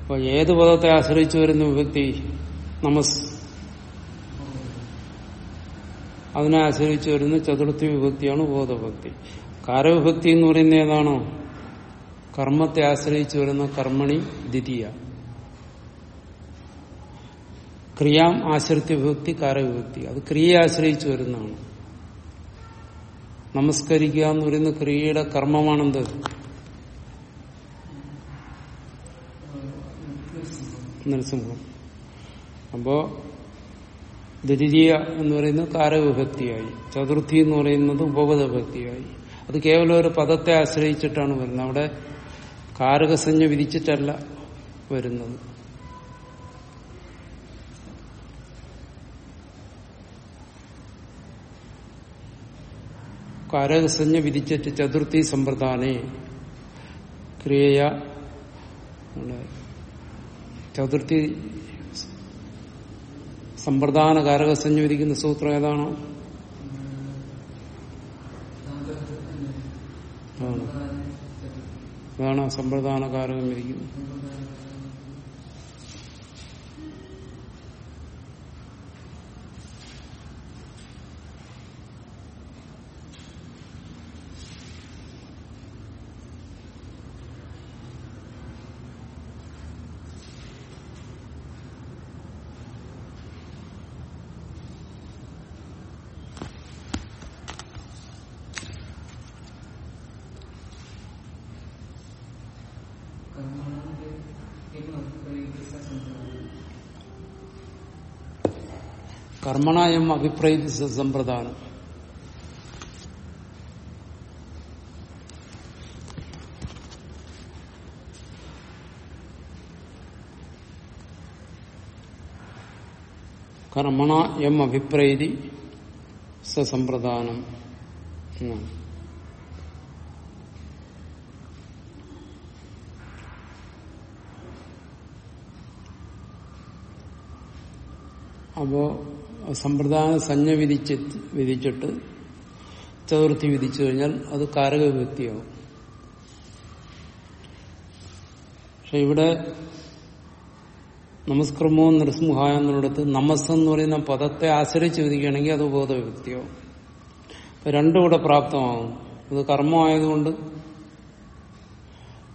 അപ്പൊ ഏത് പദത്തെ ആശ്രയിച്ചു വരുന്ന വിഭക്തി? നമസ് അതിനെ ആശ്രയിച്ചു വരുന്ന ചതുർത്ഥി വിഭക്തിയാണ് ബോധഭക്തി. കാരവിഭക്തി എന്ന് പറയുന്ന ഏതാണോ? കർമ്മത്തെ ആശ്രയിച്ചു വരുന്ന കർമ്മണി ദ്വിതീയ. ക്രിയാം ആശ്രിത്യ വിഭക്തി കാരവിഭക്തി. അത് ക്രിയയെ ആശ്രയിച്ചു വരുന്നതാണ്. നമസ്കരിക്കുക എന്ന് പറയുന്ന ക്രിയയുടെ കർമ്മമാണെന്ത്? നരസിംഹം. അപ്പോ ദ്വിതീയ എന്ന് പറയുന്നത് കാരവിഭക്തിയായി. ചതുർത്ഥി എന്ന് പറയുന്നത് ഉപപദഭക്തിയായി അത് കേവലം ഒരു പദത്തെ ആശ്രയിച്ചിട്ടാണ് വരുന്നത്. അവിടെ കാരകസഞ്ജ വിധിച്ചിട്ടല്ല വരുന്നത്. കാരകസഞ്ജ വിധിച്ചിട്ട് ചതുർത്ഥി സമ്പ്രദാനെ ക്രിയ ചതുർത്ഥി സമ്പ്രദാന കാരകസഞ്ജ വിധിക്കുന്ന സൂത്രം ഏതാണോ? അതാണ് സമ്പ്രദാന കാരകം വിധിക്കുന്നത് കർമ്മണായം അഭിപ്രൈതി സമ്പ്രദാനം കർമ്മണ എം അഭിപ്രൈതി സസമ്പ്രദാനം അപ്പോ സമ്പ്രദാന സഞ്ജ വിധിച്ച് വിധിച്ചിട്ട് ചതുർത്ഥി വിധിച്ചു കഴിഞ്ഞാൽ അത് കാരക വിഭക്തിയാവും പക്ഷെ ഇവിടെ നമസ്കർമ്മോ നൃസിംഹായ എന്നുള്ളിടത്ത് നമസ് എന്ന് പറയുന്ന പദത്തെ ആശ്രയിച്ച് വിധിക്കുകയാണെങ്കിൽ അത് ബോധവിഭക്തിയാവും അപ്പൊ രണ്ടും കൂടെ പ്രാപ്തമാകും അത് കർമ്മമായതുകൊണ്ട്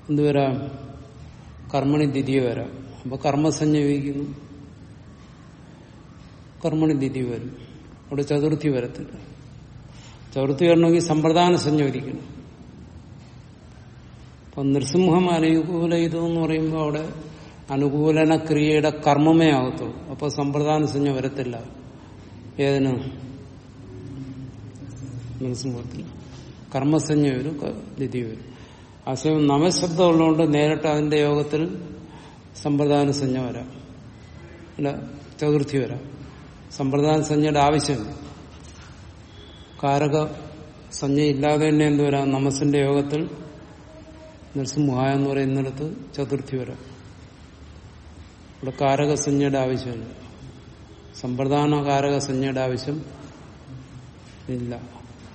എന്തുവരാം? കർമ്മണി ദ്വിതീയ വരാം. അപ്പൊ കർമ്മസഞ്ജ വിധിക്കുന്നു. കർമ്മണി ദ്വിതീയ വരും. അവിടെ ചതുർത്ഥി വരത്തില്ല. ചതുർത്ഥി വരണമെങ്കിൽ സമ്പ്രദാന സഞ്ജ വിധിക്കണം അപ്പൊ നൃസിംഹം അനുകൂല ഇതെന്ന് പറയുമ്പോൾ അവിടെ അനുകൂലന ക്രിയയുടെ കർമ്മമേ ആകത്തുള്ളൂ അപ്പൊ സമ്പ്രദാന സഞ്ജ വരത്തില്ല. ഏതിന്? നൃസിംഹത്തിന് കർമ്മസഞ്ജ വരും ദിതി വരും. അസമയം നവശബ്ദം ഉള്ളതുകൊണ്ട് നേരിട്ട് അതിന്റെ യോഗത്തിൽ സമ്പ്രദാന സഞ്ജ വരാം. അല്ല ചതുർത്ഥി വരാം. സമ്പ്രദാന സഞ്ജയുടെ ആവശ്യമില്ല കാരക സഞ്ജ ഇല്ലാതെ തന്നെ എന്ത് വരാം? നമസിന്റെ യോഗത്തിൽ നരസിംഹ എന്ന് പറയുന്നിടത്ത് ചതുർത്ഥി വരാം. ഇവിടെ കാരകസഞ്ജയുടെ ആവശ്യമില്ല സമ്പ്രദാന കാരകസഞ്ജയുടെ ആവശ്യം ഇല്ല.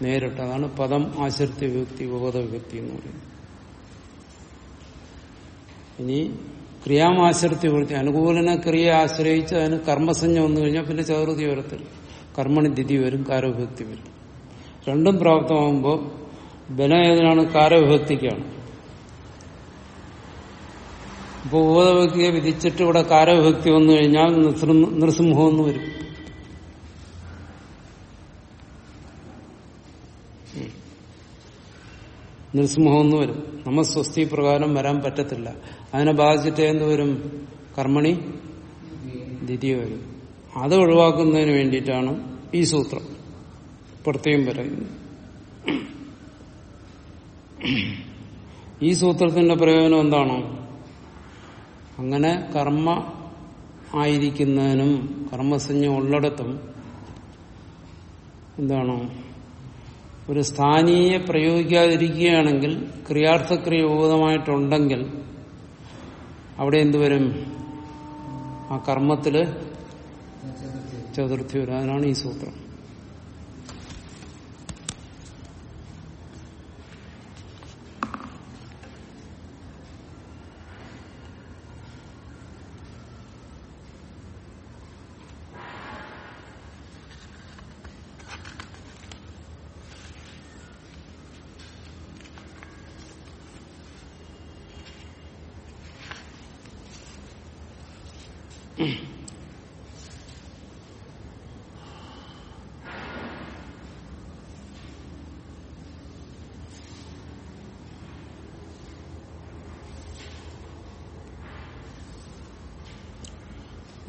നേരിട്ട് അതാണ് പദം ആശ്രിത്യ വിഭക്തി ഉപഗത വിഭക്തി എന്ന് പറയുന്നത്. ഇനി ക്രിയാമാശ്രിത്യ വൃത്തി അനുകൂലന ക്രിയയെ ആശ്രയിച്ച് അതിന് കർമ്മസഞ്ജ വന്നു കഴിഞ്ഞാൽ പിന്നെ ചതുർഥി വരത്തില്ല. കർമ്മണി വരും കാരവിഭക്തി വരും. രണ്ടും പ്രാപ്തമാകുമ്പോൾ ബലം ഏതിനാണ്? കാരവിഭക്തിക്കാണ്. ഇപ്പോൾ ഉപതഭക്തിയെ വിധിച്ചിട്ട് ഇവിടെ കാരവിഭക്തി വന്നു കഴിഞ്ഞാൽ നൃസിംഹം എന്ന് വരും. നൃസിംഹം എന്ന് വരും സ്വസ്തി പ്രകാരം വരാൻ പറ്റത്തില്ല. അതിനെ ബാധിച്ചിട്ട് എന്ന് വരും? കർമ്മണി ദ്വിതീയ വരും. അത് ഒഴിവാക്കുന്നതിന് വേണ്ടിയിട്ടാണ് ഈ സൂത്രം. പ്രത്യേകം പറയുന്നത് ഈ സൂത്രത്തിന്റെ പ്രയോജനം എന്താണോ? അങ്ങനെ കർമ്മ ആയിരിക്കുന്നതിനും കർമ്മസഞ്ജ ഉള്ളിടത്തും എന്താണോ? ഒരു സ്ഥാനീയെ പ്രയോഗിക്കാതിരിക്കുകയാണെങ്കിൽ ക്രിയാർത്ഥക്രിയ ബോധമായിട്ടുണ്ടെങ്കിൽ അവിടെ എന്തുവരും ആ കർമ്മത്തിൽ ചതുർത്ഥി വരും. അതിനാണ് ഈ സൂത്രം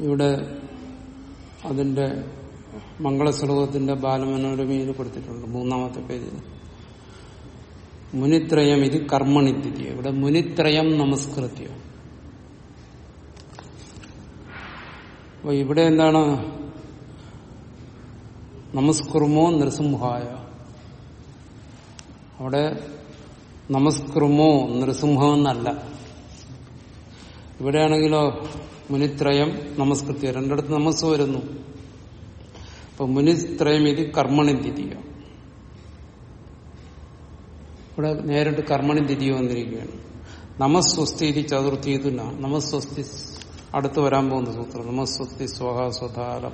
ഇവിടെ അതിന്റെ മംഗളശ്ലോകത്തിന്റെ ബാലമനോരമയിൽ കൊടുത്തിട്ടുണ്ട്. മൂന്നാമത്തെ പേജിൽ. മുനിത്രയം ഇത് കർമ്മണിത്തിഥി. ഇവിടെ മുനിത്രയം നമസ്കൃത്യോ. അപ്പൊ ഇവിടെ എന്താണ്? നമസ്കുർമോ നൃസിംഹായ. അവിടെ നമസ്കുർമോ നൃസിംഹം എന്നല്ല. ഇവിടെയാണെങ്കിലോ മുനിത്രയം നമസ്കൃത്യ. രണ്ടിടത്ത് നമസ് വരുന്നു. അപ്പൊ മുനിത്രയം ഇത് കർമ്മണി ഇവിടെ നേരിട്ട് കർമ്മണി തിഥിയ വന്നിരിക്കുകയാണ്. നമസ്വസ്തി ഇത് ചതുർത്ഥി ഇതില്ല നമസ്വസ്തി അടുത്ത് വരാൻ പോകുന്ന സൂത്രം. നമസ്വസ്തി സ്വഹ സ്വധാരം.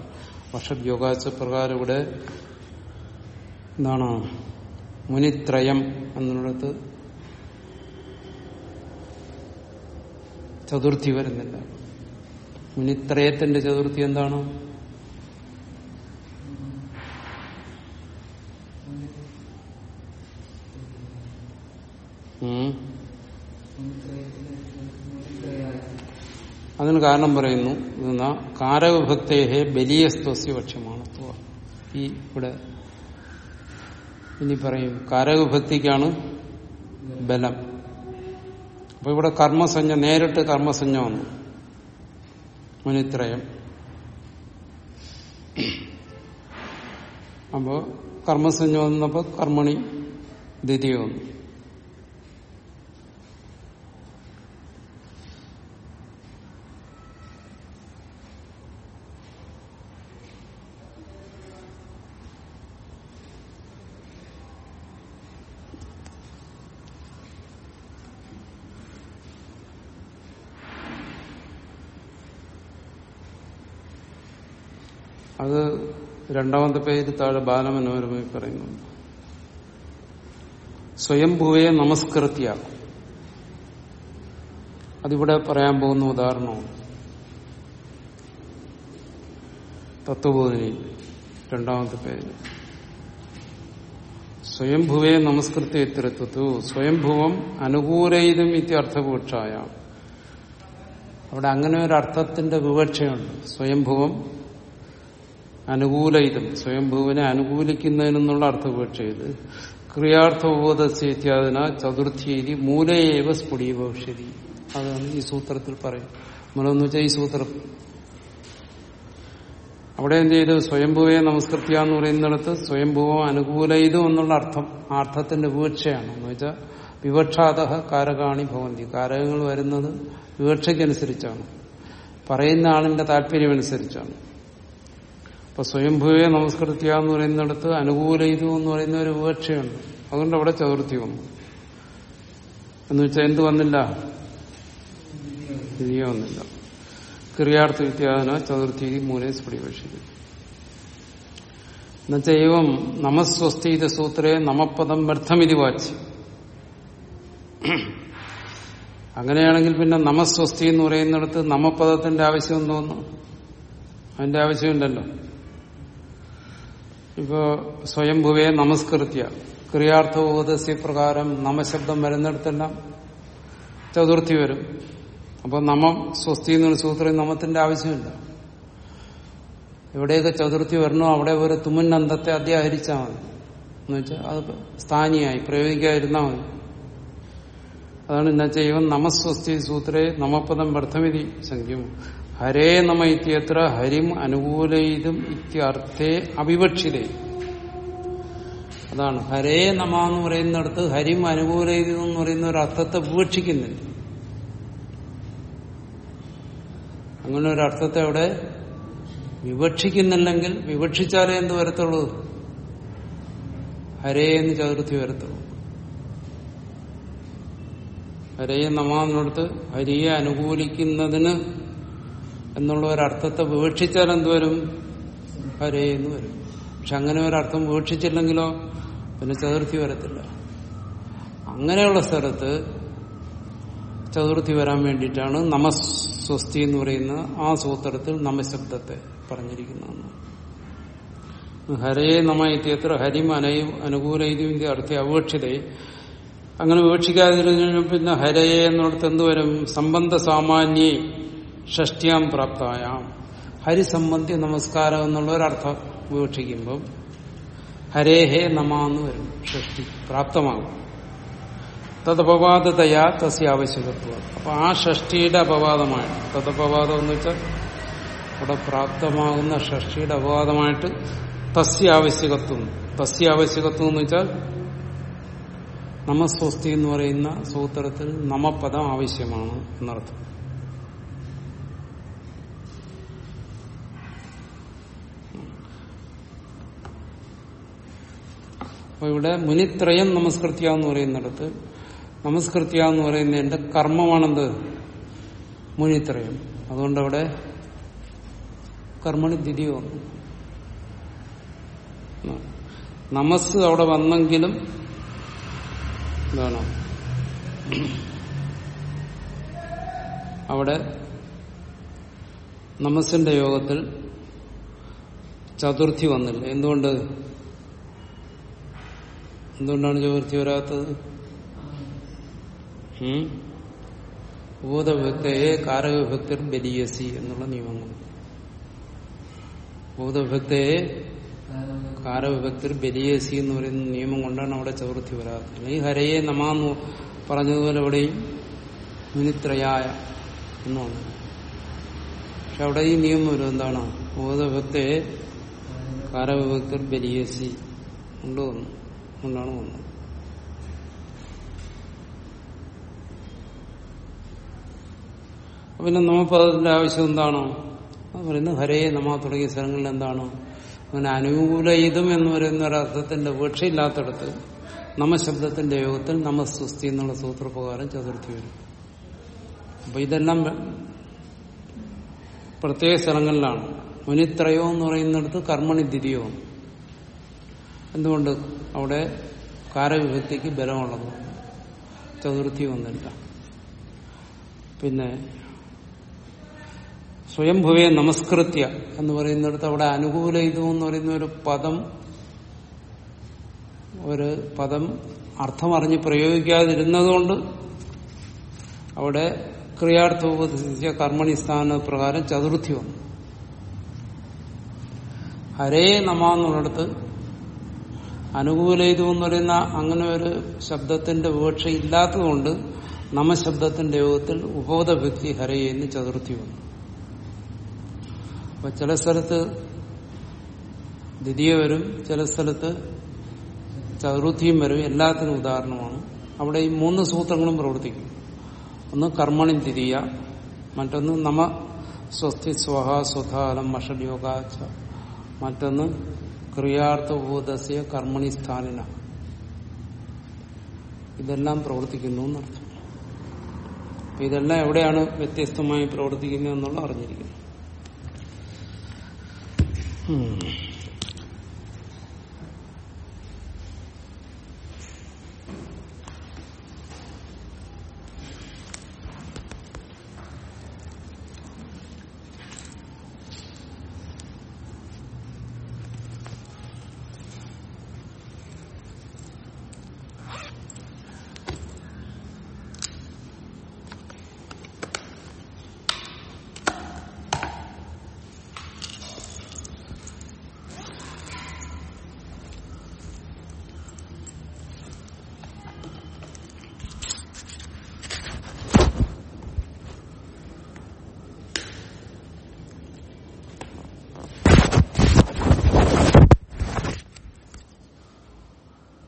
വർഷദ്യോഗാച്ച പ്രകാരം ഇവിടെ എന്താണ്? മുനിത്രയം എന്നുള്ളത് ചതുർത്ഥി വരുന്നില്ല. മുനിത്രയത്തിന്റെ ചതുർത്ഥി എന്താണ്? അതിന് കാരണം പറയുന്നു കാരവിഭക്തേഹെ ബലിയസ്ത്വസ്യ പക്ഷമാണ് ഈ ഇവിടെ ഇനി പറയും കാരവിഭക്തിക്കാണ് ബലം. അപ്പൊ ഇവിടെ കർമ്മസഞ്ജ നേരിട്ട് കർമ്മസഞ്ജ വന്നു. മുനിത്രയം. അപ്പോ കർമ്മസഞ്ജ വന്നപ്പോ കർമ്മണി ദ്വിതീയ വന്നു അത് രണ്ടാമത്തെ പേര് താഴെ ബാലമനോരമയിൽ പറയുന്നു. സ്വയംഭൂവയെ നമസ്കൃത്യ അതിവിടെ പറയാൻ പോകുന്ന ഉദാഹരണമാണ്. തത്വബോധിനി രണ്ടാമത്തെ പേര് സ്വയംഭുവെ നമസ്കൃത്യ ഇത്തരത്വത്തു സ്വയംഭുവം അനുകൂലയിതും ഇത്യർത്ഥപൂക്ഷായ അവിടെ അങ്ങനെ ഒരു അർത്ഥത്തിന്റെ വിവക്ഷയുണ്ട്. സ്വയംഭുവം അനുകൂലയിതും സ്വയംഭൂവിനെ അനുകൂലിക്കുന്നതിനെന്നുള്ള അർത്ഥവിവക്ഷ ഇത് ക്രിയാർത്ഥബോധസ്യ ഇത്യാദിന ചതുർത്ഥിയിൽ മൂലയേവ സ്ഫുടീഭവിഷ്യതി. അതാണ് ഈ സൂത്രത്തിൽ പറയും നമ്മളെന്ന് വെച്ചാൽ ഈ സൂത്രം. അവിടെ എന്ത് ചെയ്തു? സ്വയംഭൂവയെ നമസ്കൃത്യ എന്ന് പറയുന്നിടത്ത് സ്വയംഭൂവം അനുകൂലയിതും എന്നുള്ള അർത്ഥം ആ അർത്ഥത്തിന്റെ വിവക്ഷയാണ് എന്ന് വെച്ചാൽ വിവക്ഷാത കാരകാണി ഭവന്തി. കാരകങ്ങൾ വരുന്നത് വിവക്ഷയ്ക്കനുസരിച്ചാണ്. പറയുന്ന ആളിന്റെ താല്പര്യമനുസരിച്ചാണ്. അപ്പൊ സ്വയംഭൂവെ നമസ്കൃത്യ എന്ന് പറയുന്നിടത്ത് ഇതു എന്ന് പറയുന്ന ഒരു വിവക്ഷയുണ്ട്. അതുകൊണ്ട് അവിടെ ചതുർത്ഥി വന്നു. എന്ന് വെച്ചാൽ എന്ത് വന്നില്ല? ഇനിയ വന്നില്ല. ക്രിയാർത്ഥ വിത്യാദന ചതുർത്ഥി മൂലേ സ്ഫടിപക്ഷിക്കും എന്നുവെച്ചാൽ ഏവം നമസ്വസ്ഥീത സൂത്രേ നമപദം വ്യർത്ഥമിതി വാച്ച്. അങ്ങനെയാണെങ്കിൽ പിന്നെ നമസ്വസ്തി എന്ന് പറയുന്നിടത്ത് നമപദത്തിന്റെ ആവശ്യം തോന്നുന്നു അതിന്റെ ആവശ്യമുണ്ടല്ലോ. ഇപ്പോ സ്വയംഭുവയെ നമസ്കൃത്യ. ക്രിയാർത്ഥ ഉപദേശി പ്രകാരം നമശബ്ദം വരുന്നിടത്തെല്ലാം ചതുർത്ഥി വരും. അപ്പൊ നമം സ്വസ്തി എന്നൊരു സൂത്രം നമത്തിന്റെ ആവശ്യമില്ല. എവിടെയൊക്കെ ചതുർത്ഥി വരണോ അവിടെ ഒരു തുമുന്നന്തത്തെ അധ്യാഹരിച്ചാൽ മതി. എന്നുവെച്ചാൽ അത് സ്ഥാനിയായി പ്രയോഗിക്കാതിരുന്നാൽ മതി. അതാണ് എന്നാ ഇവൻ നമസ്വസ്തി സൂത്രേ നമപദം വ്യർത്ഥമിതി സംഖ്യം ഹരേ നമ ഇത്യത്ര ഹരിം അനുകൂലയിതും ഇത്യർത്ഥേ അവിവക്ഷിതേ അതാണ് ഹരേ നമ എന്ന് പറയുന്നിടത്ത് ഹരിം അനുകൂലയിതും എന്ന് പറയുന്ന ഒരു അർത്ഥത്തെ വിവക്ഷിക്കുന്നില്ല. അങ്ങനെ ഒരു അർത്ഥത്തെ അവിടെ വിവക്ഷിക്കുന്നില്ലെങ്കിൽ വിവക്ഷിച്ചാലേ എന്ത് വരത്തുള്ളൂ? ഹരേ എന്ന് ചതുർത്ഥി വരത്തുള്ളൂ. ഹരയെ നമാന്നിടത്ത് ഹരിയെ അനുകൂലിക്കുന്നതിന് എന്നുള്ള ഒരർത്ഥത്തെ വിവക്ഷിച്ചാൽ എന്തുവരും? ഹരേ എന്ന് വരും. പക്ഷെ അങ്ങനെ ഒരർത്ഥം വിവക്ഷിച്ചില്ലെങ്കിലോ പിന്നെ ചതുർത്ഥി വരത്തില്ല. അങ്ങനെയുള്ള സ്ഥലത്ത് ചതുർത്ഥി വരാൻ വേണ്ടിയിട്ടാണ് നമസ്വസ്തി എന്ന് പറയുന്ന ആ സൂത്രത്തിൽ നമശബ്ദത്തെ പറഞ്ഞിരിക്കുന്നതെന്ന്. ഹരേ നമ ഇത്യത്ര ഹരിം അനയും അനുകൂല അർത്ഥം അപേക്ഷിത അങ്ങനെ വിവക്ഷിക്കാതിരുന്ന പിന്നെ ഹരയെ എന്നിടത്ത് എന്തുവരും? സംബന്ധ സാമാന്യേ ഷഷ്ടിയാം പ്രാപ്തായാം. ഹരിസംബന്ധി നമസ്കാരം എന്നുള്ള ഒരർത്ഥം ഹരേ ഹേ നമ എന്ന് വരും. ഷഷ്ടി പ്രാപ്തമാകും. തദപവാദതയാ തസ്യ ആവശ്യകത്വം. അപ്പൊ ആ ഷഷ്ടിയുടെ അപവാദമാണ് തദപവാദം എന്ന് വെച്ചാൽ അവിടെ പ്രാപ്തമാകുന്ന ഷഷ്ടിയുടെ അപവാദമായിട്ട് തസ്യ ആവശ്യകത്വം. തസ്യ ആവശ്യകത്വം എന്ന് വെച്ചാൽ നമസ്വസ്തി എന്ന് പറയുന്ന സൂത്രത്തിൽ നമപദം ആവശ്യമാണ് എന്നർത്ഥം. അപ്പൊ ഇവിടെ മുനിത്രയം നമസ്കൃത്യ എന്ന് പറയുന്നിടത്ത് നമസ്കൃത്യ എന്ന് പറയുന്നതിന്റെ കർമ്മമാണെന്ത്? മുനിത്രയം. അതുകൊണ്ട് അവിടെ കർമ്മണി ദ്വിതീയ വന്നു. നമസ് അവിടെ വന്നെങ്കിലും എന്താണ്? അവിടെ നമസിന്റെ യോഗത്തിൽ ചതുർത്ഥി വന്നില്ല. എന്തുകൊണ്ട്? എന്തുകൊണ്ടാണ് ചോർച്ച വരാത്തത്? ഭൂതഭക്തയെ കാരകവിഭക്തർ ബലിയസി എന്നുള്ള നിയമങ്ങൾ. ഭൂതഭക്തയെ കാരവിഭക്തർ ബലിയസി എന്ന് പറയുന്ന നിയമം കൊണ്ടാണ് അവിടെ ചതുർത്ഥി വരാത്തത്. ഈ ഹരയെ നമാന്ന് പറഞ്ഞതുപോലെ അവിടെയും മുനിത്രയായ എന്നാണ്. പക്ഷെ അവിടെ ഈ നിയമം വരും എന്താണ്? ഭൂതഭക്തയെ കാരവിഭക്തർ ബലിയസി കൊണ്ട് വന്നു കൊണ്ടാണ് വന്നത്. പിന്നെ നമപദത്തിന്റെ ആവശ്യം എന്താണോ? അത് പറയുന്നത് ഹരേ നമ തുടങ്ങിയ സ്ഥലങ്ങളിൽ എന്താണ്? അങ്ങനെ അനുകൂല ഇതും എന്ന് പറയുന്ന ഒരർത്ഥത്തിന്റെ വീക്ഷയില്ലാത്തടത്ത് നമശബ്ദത്തിന്റെ യോഗത്തിൽ നമസ്തുസ്തി എന്നുള്ള സൂത്രപ്രകാരം ചതുർത്ഥി വരും. അപ്പൊ ഇതെല്ലാം പ്രത്യേക സ്ഥലങ്ങളിലാണ്. മുനിത്രയോ എന്ന് പറയുന്നിടത്ത് കർമ്മണി ദ്വിതീയോ എന്തുകൊണ്ട്? അവിടെ കാരവിഭക്തിക്ക് ബലമുള്ളത്. ചതുർത്ഥി ഒന്നുമില്ല പിന്നെ സ്വയംഭുവെ നമസ്കൃത്യ എന്ന് പറയുന്നിടത്ത് അവിടെ അനുകൂല ഇതു എന്ന് പറയുന്ന ഒരു പദം ഒരു പദം അർത്ഥമറിഞ്ഞ് പ്രയോഗിക്കാതിരുന്നതുകൊണ്ട് അവിടെ ക്രിയാർത്ഥോപദേശിച്ച കർമ്മണി സ്ഥാന പ്രകാരം ചതുർത്ഥി വന്നു. ഹരേ നമ എന്നുള്ളിടത്ത് അനുകൂല ഇതു എന്ന് പറയുന്ന അങ്ങനെ ഒരു ശബ്ദത്തിന്റെ വിവക്ഷ ഇല്ലാത്തതുകൊണ്ട് നമശബ്ദത്തിന്റെ യോഗത്തിൽ ഉപബോധ വ്യക്തി ഹരയെന്ന് ചതുർത്ഥി വന്നു. അപ്പൊ ചില സ്ഥലത്ത് ദ്വിതീയ വരും ചില സ്ഥലത്ത് ചതുർത്ഥിയും വരും എല്ലാത്തിനും ഉദാഹരണമാണ്. അവിടെ ഈ മൂന്ന് സൂത്രങ്ങളും പ്രവർത്തിക്കും. ഒന്ന് കർമ്മണി തിരിയ മറ്റൊന്ന് നമ സ്വസ്തി സ്വഹ സ്വധാലം മഷഡ്യോഗാച്ച മറ്റൊന്ന് ക്രിയാർത്ഥഭൂതസ്യ കർമ്മണി സ്ഥാനിന ഇതെല്ലാം പ്രവർത്തിക്കുന്നു എന്നർത്ഥം. ഇതെല്ലാം എവിടെയാണ് വ്യത്യസ്തമായി പ്രവർത്തിക്കുന്നത് എന്നുള്ള അറിഞ്ഞിരിക്കുന്നു.